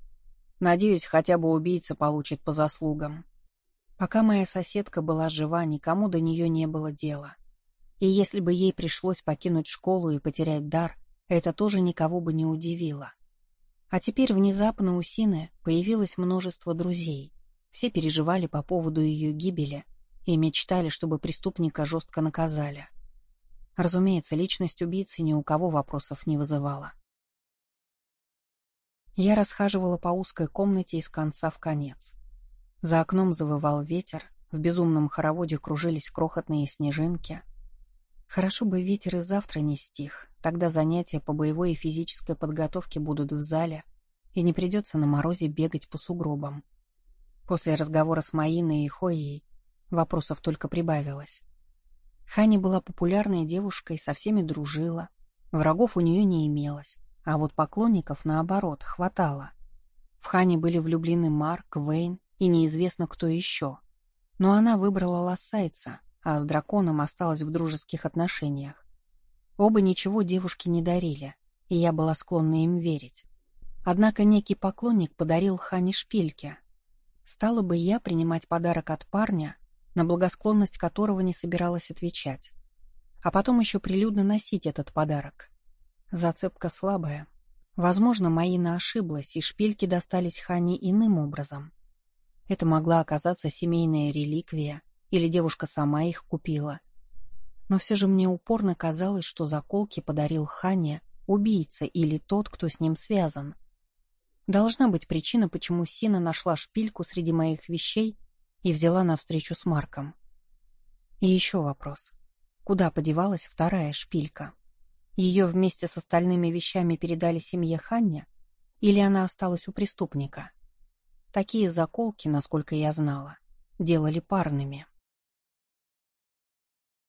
Надеюсь, хотя бы убийца получит по заслугам». Пока моя соседка была жива, никому до нее не было дела. И если бы ей пришлось покинуть школу и потерять дар, это тоже никого бы не удивило. А теперь внезапно у Сины появилось множество друзей. Все переживали по поводу ее гибели и мечтали, чтобы преступника жестко наказали. Разумеется, личность убийцы ни у кого вопросов не вызывала. Я расхаживала по узкой комнате из конца в конец. За окном завывал ветер, в безумном хороводе кружились крохотные снежинки. Хорошо бы ветер и завтра не стих, тогда занятия по боевой и физической подготовке будут в зале, и не придется на морозе бегать по сугробам. После разговора с Маиной и Хоей вопросов только прибавилось. Хани была популярной девушкой, со всеми дружила, врагов у нее не имелось, а вот поклонников, наоборот, хватало. В Хани были влюблены Марк, Вейн и неизвестно кто еще. Но она выбрала Лассайца, а с драконом осталась в дружеских отношениях. Оба ничего девушке не дарили, и я была склонна им верить. Однако некий поклонник подарил Хане шпильки. Стала бы я принимать подарок от парня, на благосклонность которого не собиралась отвечать. А потом еще прилюдно носить этот подарок. Зацепка слабая. Возможно, Маина ошиблась, и шпильки достались Хане иным образом. Это могла оказаться семейная реликвия, или девушка сама их купила. Но все же мне упорно казалось, что заколки подарил Хане убийца или тот, кто с ним связан. Должна быть причина, почему Сина нашла шпильку среди моих вещей и взяла навстречу с Марком. И еще вопрос. Куда подевалась вторая шпилька? Ее вместе с остальными вещами передали семье Ханне, или она осталась у преступника? Такие заколки, насколько я знала, делали парными.